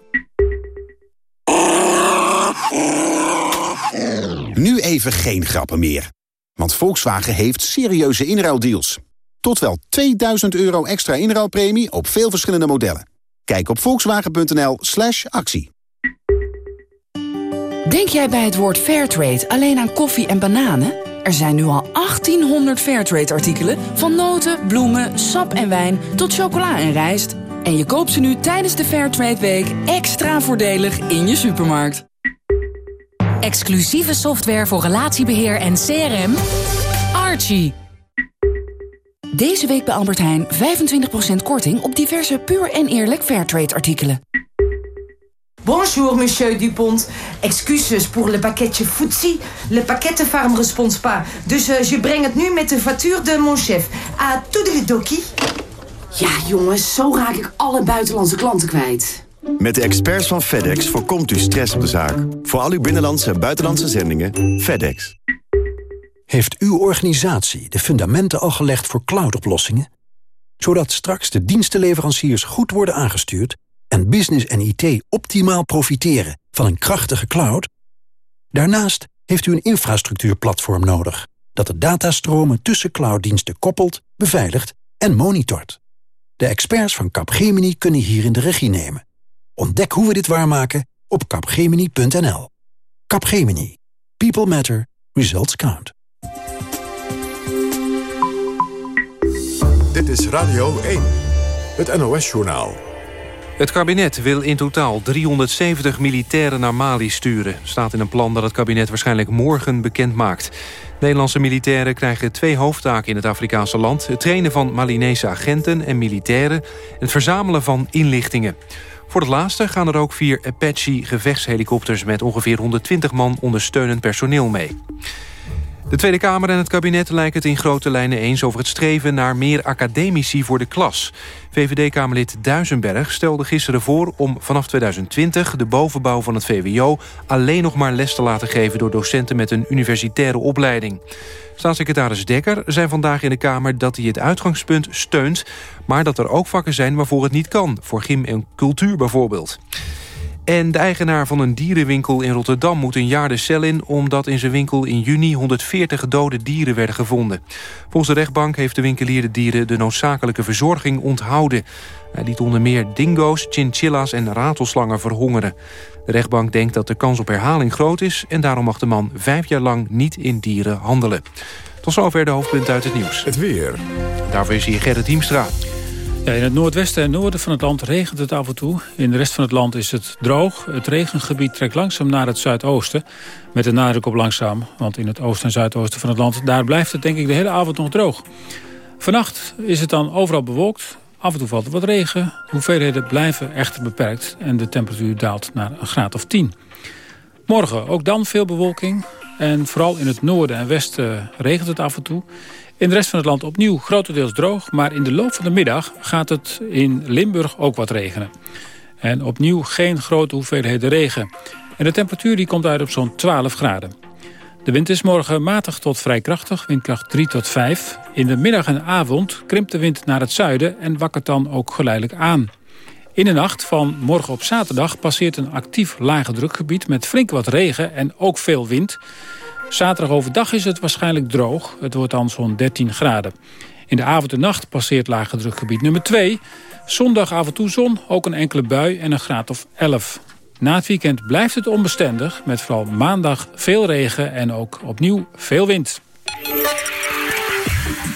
Nu even geen grappen meer. Want Volkswagen heeft serieuze inruildeals. Tot wel 2000 euro extra inruilpremie op veel verschillende modellen. Kijk op volkswagen.nl actie. Denk jij bij het woord Fairtrade alleen aan koffie en bananen? Er zijn nu al 1800 Fairtrade-artikelen... van noten, bloemen, sap en wijn tot chocola en rijst. En je koopt ze nu tijdens de Fairtrade Week extra voordelig in je supermarkt. Exclusieve software voor relatiebeheer en CRM. Archie. Deze week bij Albert Heijn 25% korting op diverse puur en eerlijk Fairtrade-artikelen. Bonjour, monsieur Dupont. Excuses pour le pakketje Footsie. Le pakkettenfarm responds pas. Dus uh, je brengt het nu met de factuur de mon chef. À toedeledokie. Ja, jongens, zo raak ik alle buitenlandse klanten kwijt. Met de experts van FedEx voorkomt u stress op de zaak. Voor al uw binnenlandse en buitenlandse zendingen, FedEx. Heeft uw organisatie de fundamenten al gelegd voor cloudoplossingen? Zodat straks de dienstenleveranciers goed worden aangestuurd... en business en IT optimaal profiteren van een krachtige cloud? Daarnaast heeft u een infrastructuurplatform nodig... dat de datastromen tussen clouddiensten koppelt, beveiligt en monitort. De experts van Capgemini kunnen hierin de regie nemen. Ontdek hoe we dit waarmaken op capgemini.nl. Capgemini. People matter. Results count. Dit is Radio 1. Het NOS-journaal. Het kabinet wil in totaal 370 militairen naar Mali sturen. Staat in een plan dat het kabinet waarschijnlijk morgen bekend maakt. Nederlandse militairen krijgen twee hoofdtaken in het Afrikaanse land. Het trainen van Malinese agenten en militairen... en het verzamelen van inlichtingen. Voor het laatste gaan er ook vier Apache-gevechtshelikopters... met ongeveer 120 man ondersteunend personeel mee. De Tweede Kamer en het kabinet lijken het in grote lijnen eens... over het streven naar meer academici voor de klas. VVD-Kamerlid Duisenberg stelde gisteren voor om vanaf 2020... de bovenbouw van het VWO alleen nog maar les te laten geven... door docenten met een universitaire opleiding. Staatssecretaris Dekker zei vandaag in de Kamer dat hij het uitgangspunt steunt... maar dat er ook vakken zijn waarvoor het niet kan. Voor gym en cultuur bijvoorbeeld. En de eigenaar van een dierenwinkel in Rotterdam moet een jaar de cel in... omdat in zijn winkel in juni 140 dode dieren werden gevonden. Volgens de rechtbank heeft de winkelier de dieren... de noodzakelijke verzorging onthouden. Hij liet onder meer dingo's, chinchillas en ratelslangen verhongeren. De rechtbank denkt dat de kans op herhaling groot is... en daarom mag de man vijf jaar lang niet in dieren handelen. Tot zover de hoofdpunten uit het nieuws. Het weer. Daarvoor is hier Gerrit Hiemstra. In het noordwesten en noorden van het land regent het af en toe. In de rest van het land is het droog. Het regengebied trekt langzaam naar het zuidoosten. Met de nadruk op langzaam. Want in het oosten en zuidoosten van het land... daar blijft het denk ik de hele avond nog droog. Vannacht is het dan overal bewolkt. Af en toe valt er wat regen. De hoeveelheden blijven echter beperkt. En de temperatuur daalt naar een graad of 10. Morgen ook dan veel bewolking. En vooral in het noorden en westen regent het af en toe. In de rest van het land opnieuw grotendeels droog... maar in de loop van de middag gaat het in Limburg ook wat regenen. En opnieuw geen grote hoeveelheden regen. En de temperatuur die komt uit op zo'n 12 graden. De wind is morgen matig tot vrij krachtig, windkracht 3 tot 5. In de middag en avond krimpt de wind naar het zuiden... en wakkert dan ook geleidelijk aan. In de nacht van morgen op zaterdag passeert een actief lage drukgebied... met flink wat regen en ook veel wind... Zaterdag overdag is het waarschijnlijk droog. Het wordt dan zo'n 13 graden. In de avond en nacht passeert lage drukgebied nummer 2. Zondag af en toe zon, ook een enkele bui en een graad of 11. Na het weekend blijft het onbestendig, met vooral maandag veel regen en ook opnieuw veel wind.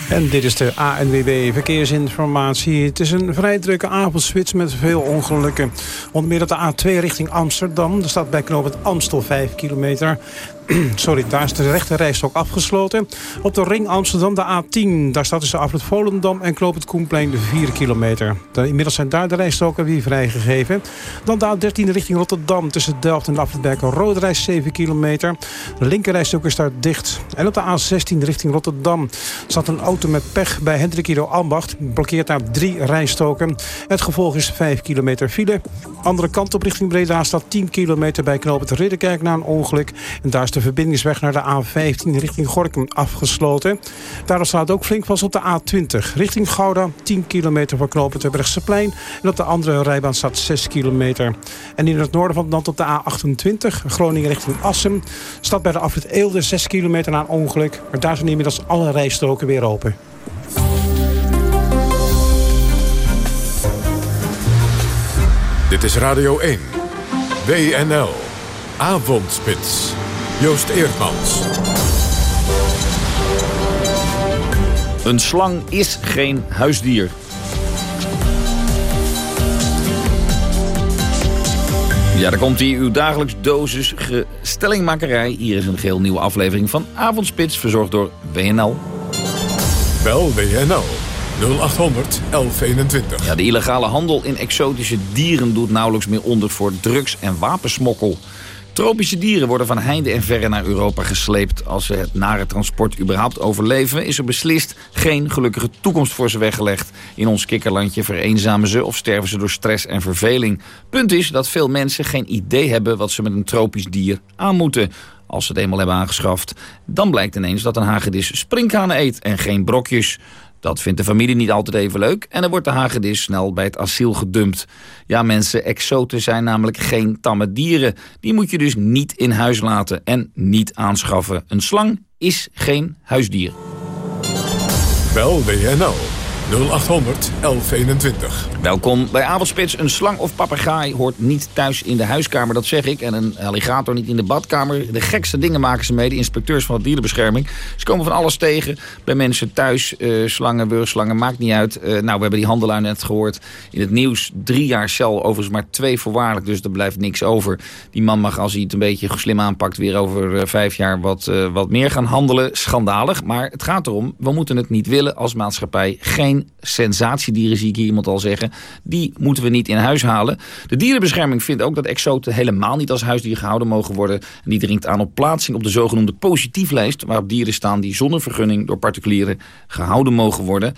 En dit is de ANWB Verkeersinformatie. Het is een vrij drukke avondspits met veel ongelukken. Onder meer de A2 richting Amsterdam. Er staat bij knooppunt Amstel 5 kilometer. Sorry, daar is de rechterrijstok afgesloten. Op de ring Amsterdam, de A10, daar staat tussen Afrit Volendam en Kloop het Koenplein de 4 kilometer. inmiddels zijn daar de rijstoken weer vrijgegeven. Dan de A13 richting Rotterdam tussen Delft en Afritberg een rode reis 7 kilometer. De linkerrijstok is daar dicht. En op de A16 richting Rotterdam staat een auto met pech bij Hendrik Ido Ambacht. Blokkeert daar drie rijstoken. Het gevolg is 5 kilometer file. Andere kant op richting Breda staat 10 kilometer bij Knoop het Ridderkerk na een ongeluk. En daar is de verbindingsweg naar de A15 richting Gorkum afgesloten. Daardoor staat ook flink vast op de A20 richting Gouda. 10 kilometer voor knooppunt plein. En op de andere rijbaan staat 6 kilometer. En in het noorden van het land op de A28 Groningen richting Assen... staat bij de afrit Eelde 6 kilometer na een ongeluk. Maar daar zijn inmiddels alle rijstroken weer open. Dit is Radio 1. WNL. Avondspits. Joost Eerdmans. Een slang is geen huisdier. Ja, daar komt hij, uw dagelijks dosis stellingmakerij. Hier is een geheel nieuwe aflevering van Avondspits, verzorgd door WNL. Bel WNL 0800 1121. Ja, de illegale handel in exotische dieren doet nauwelijks meer onder voor drugs- en wapensmokkel. Tropische dieren worden van heinde en verre naar Europa gesleept. Als ze het nare transport überhaupt overleven... is er beslist geen gelukkige toekomst voor ze weggelegd. In ons kikkerlandje vereenzamen ze of sterven ze door stress en verveling. Punt is dat veel mensen geen idee hebben... wat ze met een tropisch dier aan moeten als ze het eenmaal hebben aangeschaft. Dan blijkt ineens dat een hagedis sprinkhanen eet en geen brokjes. Dat vindt de familie niet altijd even leuk en dan wordt de hagedis snel bij het asiel gedumpt. Ja mensen, exoten zijn namelijk geen tamme dieren. Die moet je dus niet in huis laten en niet aanschaffen. Een slang is geen huisdier. Bel WNL 0800 1121. Welkom bij Avondspits. Een slang of papegaai hoort niet thuis in de huiskamer, dat zeg ik. En een alligator niet in de badkamer. De gekste dingen maken ze mee, de inspecteurs van de dierenbescherming. Ze komen van alles tegen. Bij mensen thuis, uh, slangen, wurgslangen, maakt niet uit. Uh, nou, we hebben die handelaar net gehoord in het nieuws. Drie jaar cel, overigens maar twee voorwaardelijk, dus er blijft niks over. Die man mag, als hij het een beetje slim aanpakt, weer over uh, vijf jaar wat, wat meer gaan handelen. Schandalig, maar het gaat erom, we moeten het niet willen als maatschappij. Geen sensatiedieren, zie ik hier iemand al zeggen. Die moeten we niet in huis halen. De dierenbescherming vindt ook dat exoten helemaal niet als huisdier gehouden mogen worden. En die dringt aan op plaatsing op de zogenoemde positieflijst... waarop dieren staan die zonder vergunning door particulieren gehouden mogen worden.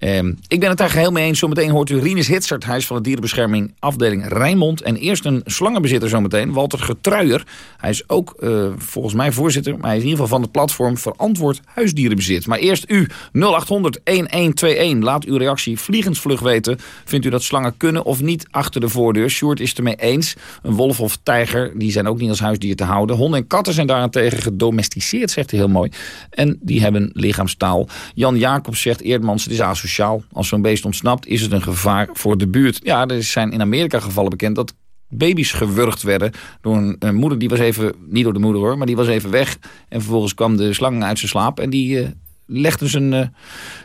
Um, ik ben het daar geheel mee eens. Zometeen hoort u Rinus Hitsert, hij is van de dierenbescherming afdeling Rijnmond. En eerst een slangenbezitter zometeen, Walter Getruijer. Hij is ook uh, volgens mij voorzitter, maar hij is in ieder geval van het platform Verantwoord Huisdierenbezit. Maar eerst u, 0800-1121. Laat uw reactie vliegensvlug weten. Vindt u dat slangen kunnen of niet achter de voordeur? Sjoerd is ermee eens. Een wolf of tijger, die zijn ook niet als huisdier te houden. Honden en katten zijn daarentegen gedomesticeerd, zegt hij heel mooi. En die hebben lichaamstaal. Jan Jacobs zegt Eerdmans, het is asociaal als zo'n beest ontsnapt, is het een gevaar voor de buurt. Ja, er zijn in Amerika gevallen bekend dat baby's gewurgd werden door een, moeder. Die was even, niet door de moeder hoor, maar die was even weg. En vervolgens kwam de slang uit zijn slaap en die... Uh, legde zijn, uh,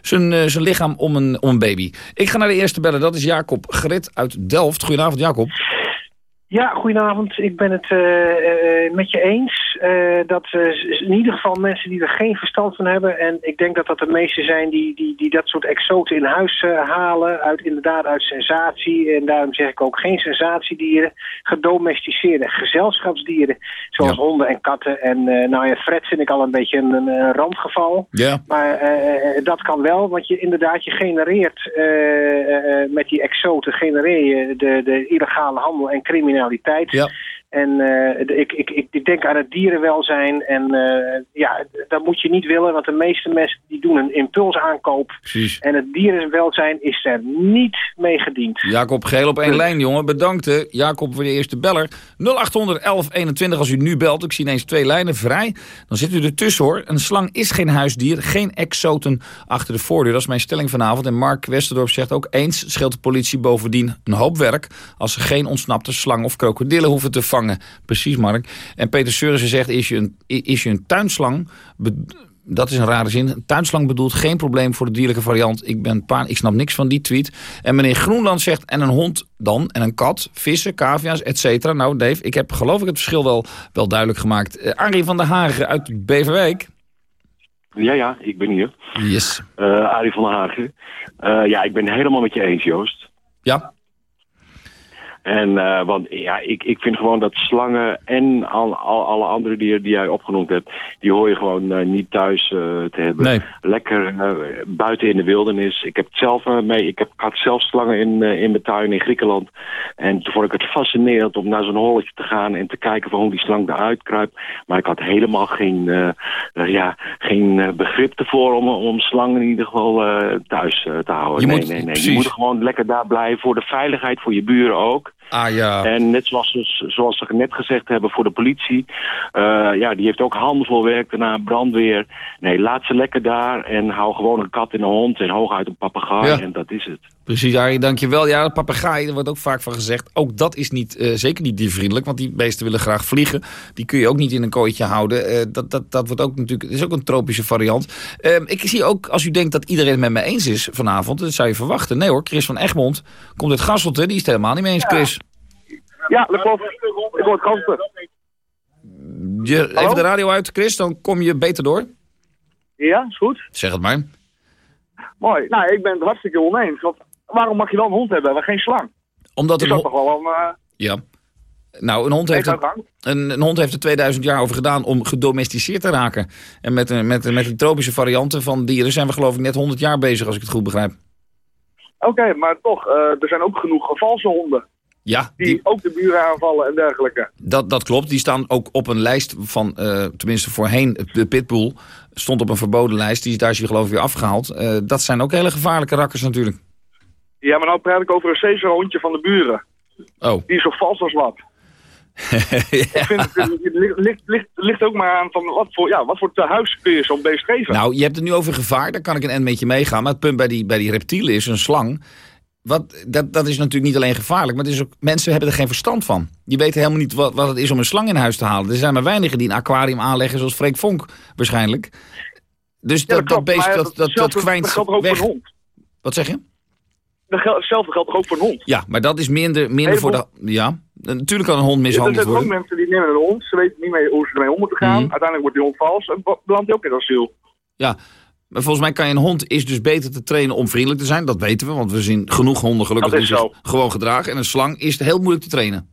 zijn, uh, zijn lichaam om een, om een baby. Ik ga naar de eerste bellen. Dat is Jacob Grit uit Delft. Goedenavond, Jacob. Ja, goedenavond. Ik ben het uh, uh, met je eens uh, dat in ieder geval mensen die er geen verstand van hebben... en ik denk dat dat de meesten zijn die, die, die dat soort exoten in huis halen... Uit, inderdaad uit sensatie. En daarom zeg ik ook geen sensatiedieren. Gedomesticeerde gezelschapsdieren, zoals ja. honden en katten. En nou ja, Fred vind ik al een beetje een, een randgeval. Ja. Maar dat kan wel, want je inderdaad, je genereert met die exoten... genereer je de, de illegale handel en criminaliteit ja. En uh, ik, ik, ik, ik denk aan het dierenwelzijn. En uh, ja, dat moet je niet willen. Want de meeste mensen die doen een impulsaankoop. Precies. En het dierenwelzijn is er niet mee gediend. Jacob Geel op één lijn, jongen. Bedankt, hè. Jacob voor de eerste beller. 0800 1121 als u nu belt. Ik zie ineens twee lijnen vrij. Dan zit u ertussen, hoor. Een slang is geen huisdier. Geen exoten achter de voordeur. Dat is mijn stelling vanavond. En Mark Westerdorp zegt ook eens... scheelt de politie bovendien een hoop werk... als ze geen ontsnapte slang of krokodillen hoeven te vangen. Precies, Mark. En Peter Seurissen zegt, is je een, is je een tuinslang... Dat is een rare zin. Tuinslang bedoelt geen probleem voor de dierlijke variant. Ik, ben paan, ik snap niks van die tweet. En meneer Groenland zegt, en een hond dan, en een kat, vissen, cavia's, et cetera. Nou Dave, ik heb geloof ik het verschil wel, wel duidelijk gemaakt. Uh, Arie van der Hagen uit Beverwijk. Ja, ja, ik ben hier. Yes. Uh, Arie van der Hagen. Uh, ja, ik ben helemaal met je eens, Joost. Ja. En uh, want ja, ik, ik vind gewoon dat slangen en al, al, alle andere dieren die jij opgenoemd hebt, die hoor je gewoon uh, niet thuis uh, te hebben. Nee. Lekker buiten in de wildernis. Ik heb het zelf mee, ik, heb, had zelf slangen in, in mijn tuin in Griekenland. En toen vond ik het fascinerend om naar zo'n holletje te gaan en te kijken van hoe die slang eruit kruipt. Maar ik had helemaal geen, ja, geen begrip ervoor om, om slangen in ieder geval thuis te houden. Je nee, moet, nee, nee. Precies. Je moet gewoon lekker daar blijven voor de veiligheid, voor je buren ook. Ah ja. En net zoals, dus, zoals ze net gezegd hebben voor de politie. Uh, ja, die heeft ook handenvol werk daarna, brandweer. Nee, laat ze lekker daar en hou gewoon een kat en een hond en hooguit een papegaai Ja. en dat is het. Precies, Arie, dankjewel. Ja, papegaai, daar wordt ook vaak van gezegd. Ook dat is niet, eh, zeker niet diervriendelijk, want die beesten willen graag vliegen. Die kun je ook niet in een kooitje houden. Eh, dat, dat, dat wordt ook natuurlijk, is ook een tropische variant. Ehm, ik zie ook, als u denkt dat iedereen het met me eens is vanavond, dat zou je verwachten. Nee hoor, Chris van Egmond komt uit Gasselte, die is het helemaal niet mee eens, Chris. Ja, dat klopt. Ik word kansen. Je, even de radio uit, Chris, dan kom je beter door. Ja, is goed. Zeg het maar. Mooi. Nou, ik ben het hartstikke oneens. Want waarom mag je dan een hond hebben, maar geen slang? Omdat Is een dat toch wel een... eh, Ja. Nou, een hond, heeft er, een, een hond heeft er 2000 jaar over gedaan om gedomesticeerd te raken. En met, een- met, met die tropische varianten van dieren zijn we geloof ik net 100 jaar bezig, als ik het goed begrijp. Oké, maar toch, eh, er zijn ook genoeg valse honden. Ja, Die, ook de buren aanvallen en dergelijke. dat, dat klopt. Die staan ook op een lijst van, eh, tenminste voorheen, de Pitbull stond op een verboden lijst. Die is daar is die geloof ik weer afgehaald. Eh, dat zijn ook hele gevaarlijke rakkers natuurlijk. Ja, maar nou praat ik over een Caesar-hondje van de buren. Oh. Die is zo vals als wat. Ik vind het, ligt, ligt, ligt, ligt ook maar aan van wat voor, ja, wat voor tehuis kun je zo'n beest geven. Nou, je hebt het nu over gevaar, daar kan ik een end met je meegaan. Maar het punt bij die, bij die reptielen is een slang. Wat, dat, dat is natuurlijk niet alleen gevaarlijk, maar het is ook, mensen hebben er geen verstand van. Die weten helemaal niet wat, wat het is om een slang in huis te halen. Er zijn maar weinigen die een aquarium aanleggen, zoals Freek Vonk waarschijnlijk. Dus Ja, dat, dat, klopt, beest, dat, dat, dat kwijnt dat geldt ook weg. voor een hond. Wat zeg je? Hetzelfde geldt ook voor een hond? Ja, maar dat is minder, minder voor de... Ja, natuurlijk kan een hond Er mishandeld zijn ook worden. mensen die nemen een hond, ze weten niet meer hoe ze ermee om moeten gaan. Mhm. Uiteindelijk wordt die hond vals en be- belandt hij ook in het asiel. Ja, maar volgens mij kan je een hond is dus beter te trainen om vriendelijk te zijn. Dat weten we, want we zien genoeg honden gelukkig die zich gewoon gedragen. En een slang is heel moeilijk te trainen.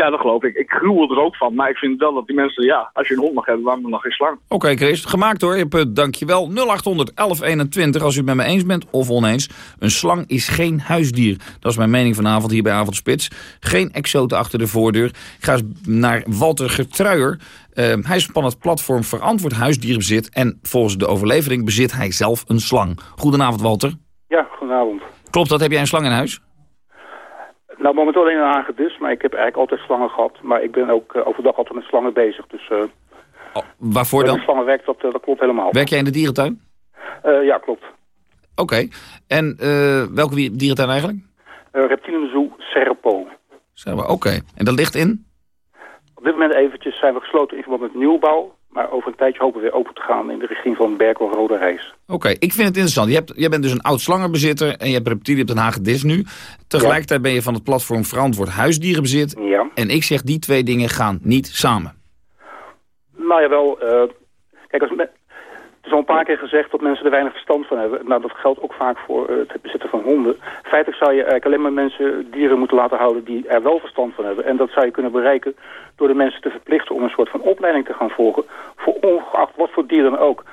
Ja, dat geloof ik. Ik gruwel er ook van. Maar ik vind wel dat die mensen, ja, als je een hond mag hebben, waarom dan nog geen slang? Oké Chris, gemaakt hoor. Je punt, dankjewel. 0800 1121 als u het met me eens bent of oneens. Een slang is geen huisdier. Dat is mijn mening vanavond hier bij Avondspits. Geen exoten achter de voordeur. Ik ga eens naar Walter Gertruijer. Eh, hij is van het platform Verantwoord Huisdierenbezit. En volgens de overlevering bezit hij zelf een slang. Goedenavond Walter. Ja, goedenavond. Klopt dat? Heb jij een slang in huis? Nou, momenteel in Den Haag dus, maar ik heb eigenlijk altijd slangen gehad. Maar ik ben ook eh, overdag altijd met slangen bezig. Dus eh Waarvoor met dan? slangen werkt, dat, eh, dat klopt helemaal. Werk jij in de dierentuin? Ja, klopt. Oké. En welke dierentuin eigenlijk? Uh, Reptielenzoe Serpo. Oké. En dat ligt in? Op dit moment eventjes zijn we gesloten in verband met nieuwbouw. Maar over een tijdje hopen we weer open te gaan in de richting van Berkel Rode Reis. Oké, ik vind het interessant. Je hebt, jij bent dus een oud slangenbezitter en je hebt reptielen op Den Haag Dis nu. Tegelijkertijd ben je van het platform Verantwoord Huisdierenbezit. Ja. En ik zeg, die twee dingen gaan niet samen. Nou ja, wel. eh, kijk, als is al een paar keer gezegd dat mensen er weinig verstand van hebben. Nou, dat geldt ook vaak voor eh, het bezitten van honden. Feitelijk zou je eigenlijk alleen maar mensen dieren moeten laten houden die er wel verstand van hebben. En dat zou je kunnen bereiken door de mensen te verplichten om een soort van opleiding te gaan volgen. Voor ongeacht wat voor dieren ook.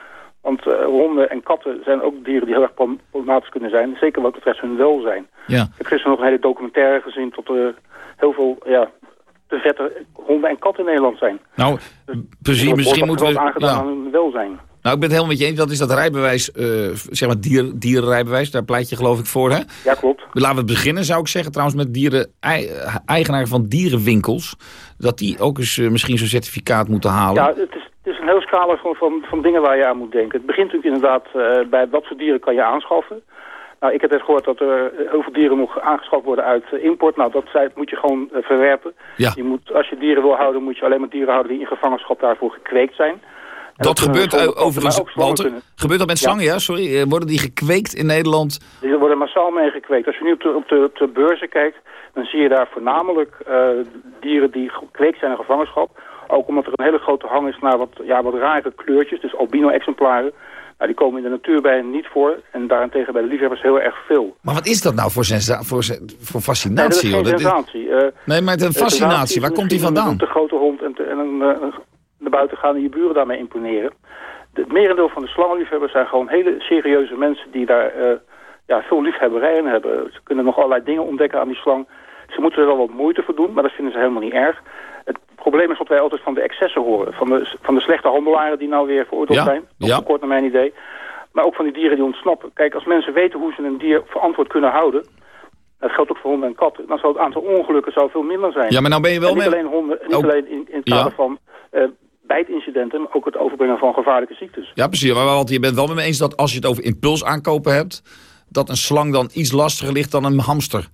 Want eh, honden en katten zijn ook dieren die heel erg pro- problematisch kunnen zijn. Zeker wat betreft hun welzijn. Ja. Ik heb gisteren nog een hele documentaire gezien tot er heel veel ja, te vette honden en katten in Nederland zijn. Nou, precies, Er misschien moeten we... aangedaan Ja. aan hun welzijn. Nou, ik ben het helemaal met je eens. Dat is dat rijbewijs, eh, zeg maar dier, dierenrijbewijs. Daar pleit je geloof ik voor, hè? Ja, klopt. Laten we beginnen, zou ik zeggen, trouwens, met dieren, ei- eigenaren van dierenwinkels. Dat die ook eens eh, misschien zo'n certificaat moeten halen. Ja, het is, het is een heel scala van, van, van dingen waar je aan moet denken. Het begint natuurlijk inderdaad eh, bij wat voor dieren kan je aanschaffen. Nou, ik heb net gehoord dat er heel veel dieren nog aangeschaft worden uit import. Nou, dat moet je gewoon verwerpen. Ja. Je moet, als je dieren wil houden, moet je alleen maar dieren houden die in gevangenschap daarvoor gekweekt zijn. Dat gebeurt overigens, Walter. Gebeurt dat met slangen, ja? Sorry. Eh, Worden die gekweekt in Nederland? Die worden massaal mee gekweekt. Als je nu op de, op de, op de beurzen kijkt, dan zie je daar voornamelijk eh, dieren die gekweekt zijn in gevangenschap. Ook omdat er een hele grote hang is naar wat, ja, wat rare kleurtjes, dus albino-exemplaren. Nou, die komen in de natuur bijna niet voor. En daarentegen bij de liefhebbers heel erg veel. Maar wat is dat nou voor, voor, voor Nee, fascinatie? dat is geen joh? Dat is- sensatie. Eh, Nee, maar het is een fascinatie. Waar komt die vandaan? Een te grote hond en, te, en een, eh, naar buiten gaan en je buren daarmee imponeren. De- Het merendeel van de slangenliefhebbers zijn gewoon hele serieuze mensen die daar eh, ja, veel liefhebberij in hebben. Ze kunnen nog allerlei dingen ontdekken aan die slang. Ze moeten er wel wat moeite voor doen, maar dat vinden ze helemaal niet erg. Het probleem is wat wij altijd van de excessen horen. Van de, van de slechte handelaren die nou weer veroordeeld Ja, zijn. Nog ja. kort naar mijn idee. Maar ook van die dieren die ontsnappen. Kijk, als mensen weten hoe ze een dier verantwoord kunnen houden... dat geldt ook voor honden en katten... dan zou het aantal ongelukken zou veel minder zijn. Ja, maar nou ben je wel En niet met- alleen honden, niet Ook- alleen in, in het kader Ja. van eh, bijtincidenten... maar ook het overbrengen van gevaarlijke ziektes. Ja, precies. Maar Walter, je bent wel met me eens dat als je het over impuls aankopen hebt... dat een slang dan iets lastiger ligt dan een hamster.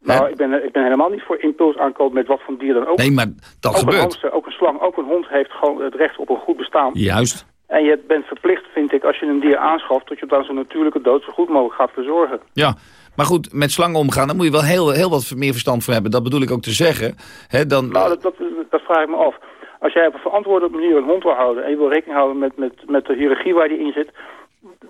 Nou, ik ben, ik ben helemaal niet voor impuls aankopen met wat voor dier dan ook. Nee, maar dat ook gebeurt. Een hamster, ook een slang, ook een hond heeft gewoon het recht op een goed bestaan. Juist. En je bent verplicht, vind ik, als je een dier aanschaft... dat je aan zijn natuurlijke dood zo goed mogelijk gaat verzorgen. Ja, maar goed, met slangen omgaan, daar moet je wel heel, heel wat meer verstand voor hebben. Dat bedoel ik ook te zeggen. Dan... Nou, dat, dat, dat vraag ik me af. Als jij op een verantwoorde manier een hond wil houden... en je wil rekening houden met, met, met de hiërarchie waar die in zit...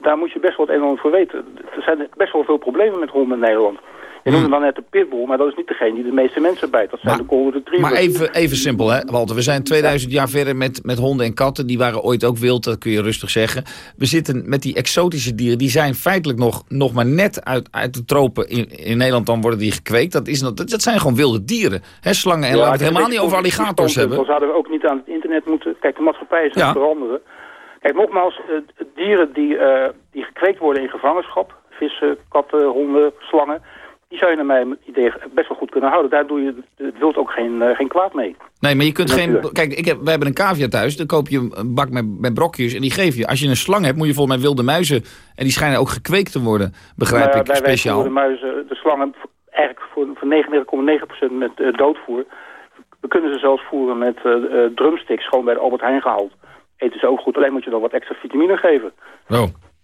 daar moet je best wel het een en ander voor weten. Er zijn best wel veel problemen met honden in Nederland. Je noemde dan net de pitbull, maar dat is niet degene die de meeste mensen bijt. Dat zijn de golden retrievers. Maar even, even simpel, hè, Walter. We zijn 2000 jaar verder met, met honden en katten. Die waren ooit ook wild, dat kun je rustig zeggen. We zitten met die exotische dieren. Die zijn feitelijk nog, nog maar net uit, uit de tropen. In, in Nederland dan worden die gekweekt. Dat, is, dat, dat zijn gewoon wilde dieren. Hè, slangen. En Ja, laten we het helemaal niet over alligators hebben. Dan zouden we ook niet aan het internet moeten... Kijk, de maatschappij is aan Ja. veranderen. Kijk, nogmaals, eh, dieren die, eh, die gekweekt worden in gevangenschap... vissen, katten, honden, slangen... die zou je naar mijn idee best wel goed kunnen houden. Daar doe je het wild ook geen, eh, geen kwaad mee. Nee, maar je kunt geen... natuur. Kijk, ik heb, wij hebben een cavia thuis. Dan koop je een bak met, met brokjes en die geef je. Als je een slang hebt, moet je volgens mij wilde muizen... en die schijnen ook gekweekt te worden, begrijp Maar ik, wij- wij speciaal. voeren de muizen, de slangen, eigenlijk voor, voor 99,9% met eh, doodvoer. We kunnen ze zelfs voeren met eh, drumsticks, gewoon bij de Albert Heijn gehaald. Eten ze ook goed, alleen moet je dan wat extra vitamine geven. Oh.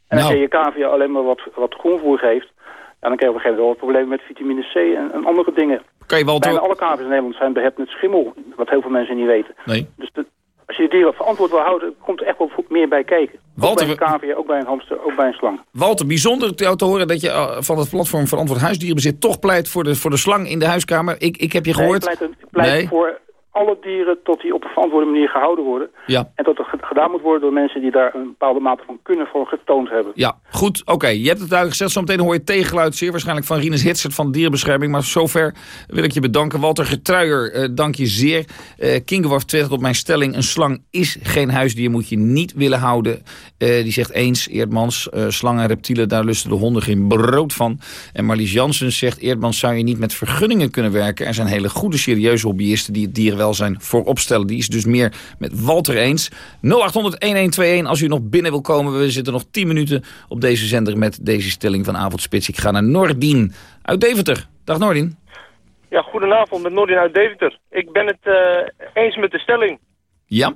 En als Nou. je je cavia alleen maar wat, wat groenvoer geeft... Ja, dan krijg je op een gegeven moment problemen met vitamine C en, en andere dingen. Kan je wel Bijna alle cavia's in Nederland zijn behept met schimmel, wat heel veel mensen niet weten. Nee. Dus de- als je de dieren verantwoord wil houden, komt er echt wel meer bij kijken. Walter, ook bij een cavia, ook bij een hamster, ook bij een slang. Walter, bijzonder te te horen dat je eh, van het platform Verantwoord Huisdierenbezit... toch pleit voor de, voor de slang in de huiskamer. Ik, ik heb je gehoord... Nee, ik pleit, ik pleit Nee. voor alle dieren tot die op een verantwoorde manier gehouden worden. Ja. En dat het ge- gedaan moet worden door mensen die daar een bepaalde mate van kunnen voor getoond hebben. Ja, goed. Oké, je hebt het duidelijk gezegd. Zometeen hoor je tegengeluid zeer waarschijnlijk van Rinus Hitsert van Dierenbescherming. Maar zover wil ik je bedanken. Walter Getruijer, eh, dank je zeer. Eh Kingeworf twittert op mijn stelling. Een slang is geen huisdier, moet je niet willen houden. Eh, die zegt eens, Eerdmans, eh, slangen en reptielen, daar lusten de honden geen brood van. En Marlies Jansen zegt, Eerdmans zou je niet met vergunningen kunnen werken. Er zijn hele goede, serieuze hobbyisten die het dierenwelzijn voorop stellen. Die is dus meer met Walter eens. 0800-1121 als u nog binnen wil komen. We zitten nog 10 minuten op deze zender met deze stelling van Avondspits. Ik ga naar Nordien uit Deventer. Dag Nordien. Ja, goedenavond met Nordin uit Deventer. Ik ben het eh, eens met de stelling. Ja?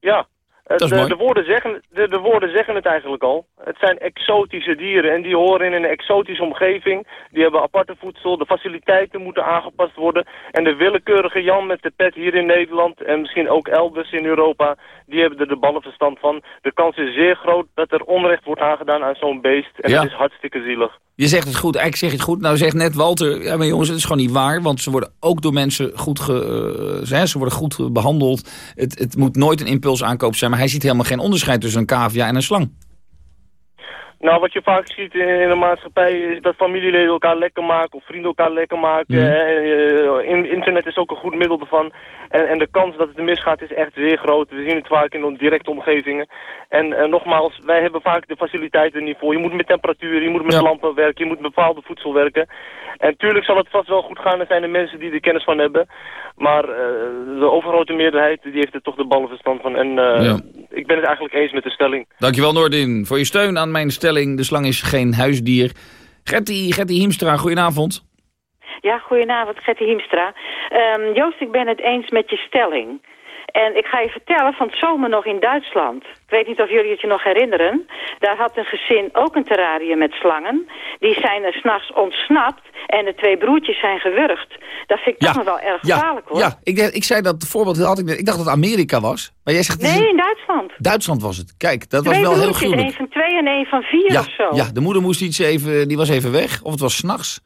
Ja. Mooi. de, woorden zeggen, de, de woorden zeggen het eigenlijk al. Het zijn exotische dieren en die horen in een exotische omgeving. Die hebben aparte voedsel, de faciliteiten moeten aangepast worden. En de willekeurige Jan met de pet hier in Nederland en misschien ook elders in Europa... die hebben er de ballenverstand van. De kans is zeer groot dat er onrecht wordt aangedaan aan zo'n beest. En Ja. dat is hartstikke zielig. Je zegt het goed, eigenlijk zeg je het goed. Nou zegt net Walter, ja maar jongens, het is gewoon niet waar. Want ze worden ook door mensen goed, ge, eh, ze- ze worden goed eh, behandeld. Het, het moet nooit een impulsaankoop zijn. Maar hij ziet helemaal geen onderscheid tussen een cavia en een slang. Nou, wat je vaak ziet in, de maatschappij is dat familieleden elkaar lekker maken of vrienden elkaar lekker maken. En, in, internet is ook een goed middel ervan. En, en de kans dat het misgaat is echt zeer groot. We zien het vaak in onze directe omgevingen. En nogmaals, wij hebben vaak de faciliteiten niet voor. Je moet met temperatuur, je moet met lampen werken, je moet met bepaalde voedsel werken. En tuurlijk zal het vast wel goed gaan. Er zijn er mensen die er kennis van hebben. Maar eh, de overgrote meerderheid die heeft er toch de ballenverstand van. En eh, Ja. ik ben het eigenlijk eens met de stelling. Dankjewel Noordin voor je steun aan mijn stelling. De slang is geen huisdier. Gertie, Gertie Hiemstra, goedenavond. Ja, goedenavond, Gertie Hiemstra. Ehm, Joost, ik ben het eens met je stelling. En ik ga je vertellen van het zomer nog in Duitsland. Ik weet niet of jullie het je nog herinneren. Daar had een gezin ook een terrarium met slangen. Die zijn er s'nachts ontsnapt en de twee broertjes zijn gewurgd. Dat vind ik toch wel erg gevaarlijk hoor. ja ik, ik zei dat voorbeeld, had ik, ik dacht dat het Amerika was. Maar jij zegt Nee, in in Duitsland. Duitsland was het. Kijk, dat was twee wel heel gruwelijk. één van twee en één van vier Ja, of zo. ja, de moeder moest iets even, die was even weg. Of het was s'nachts.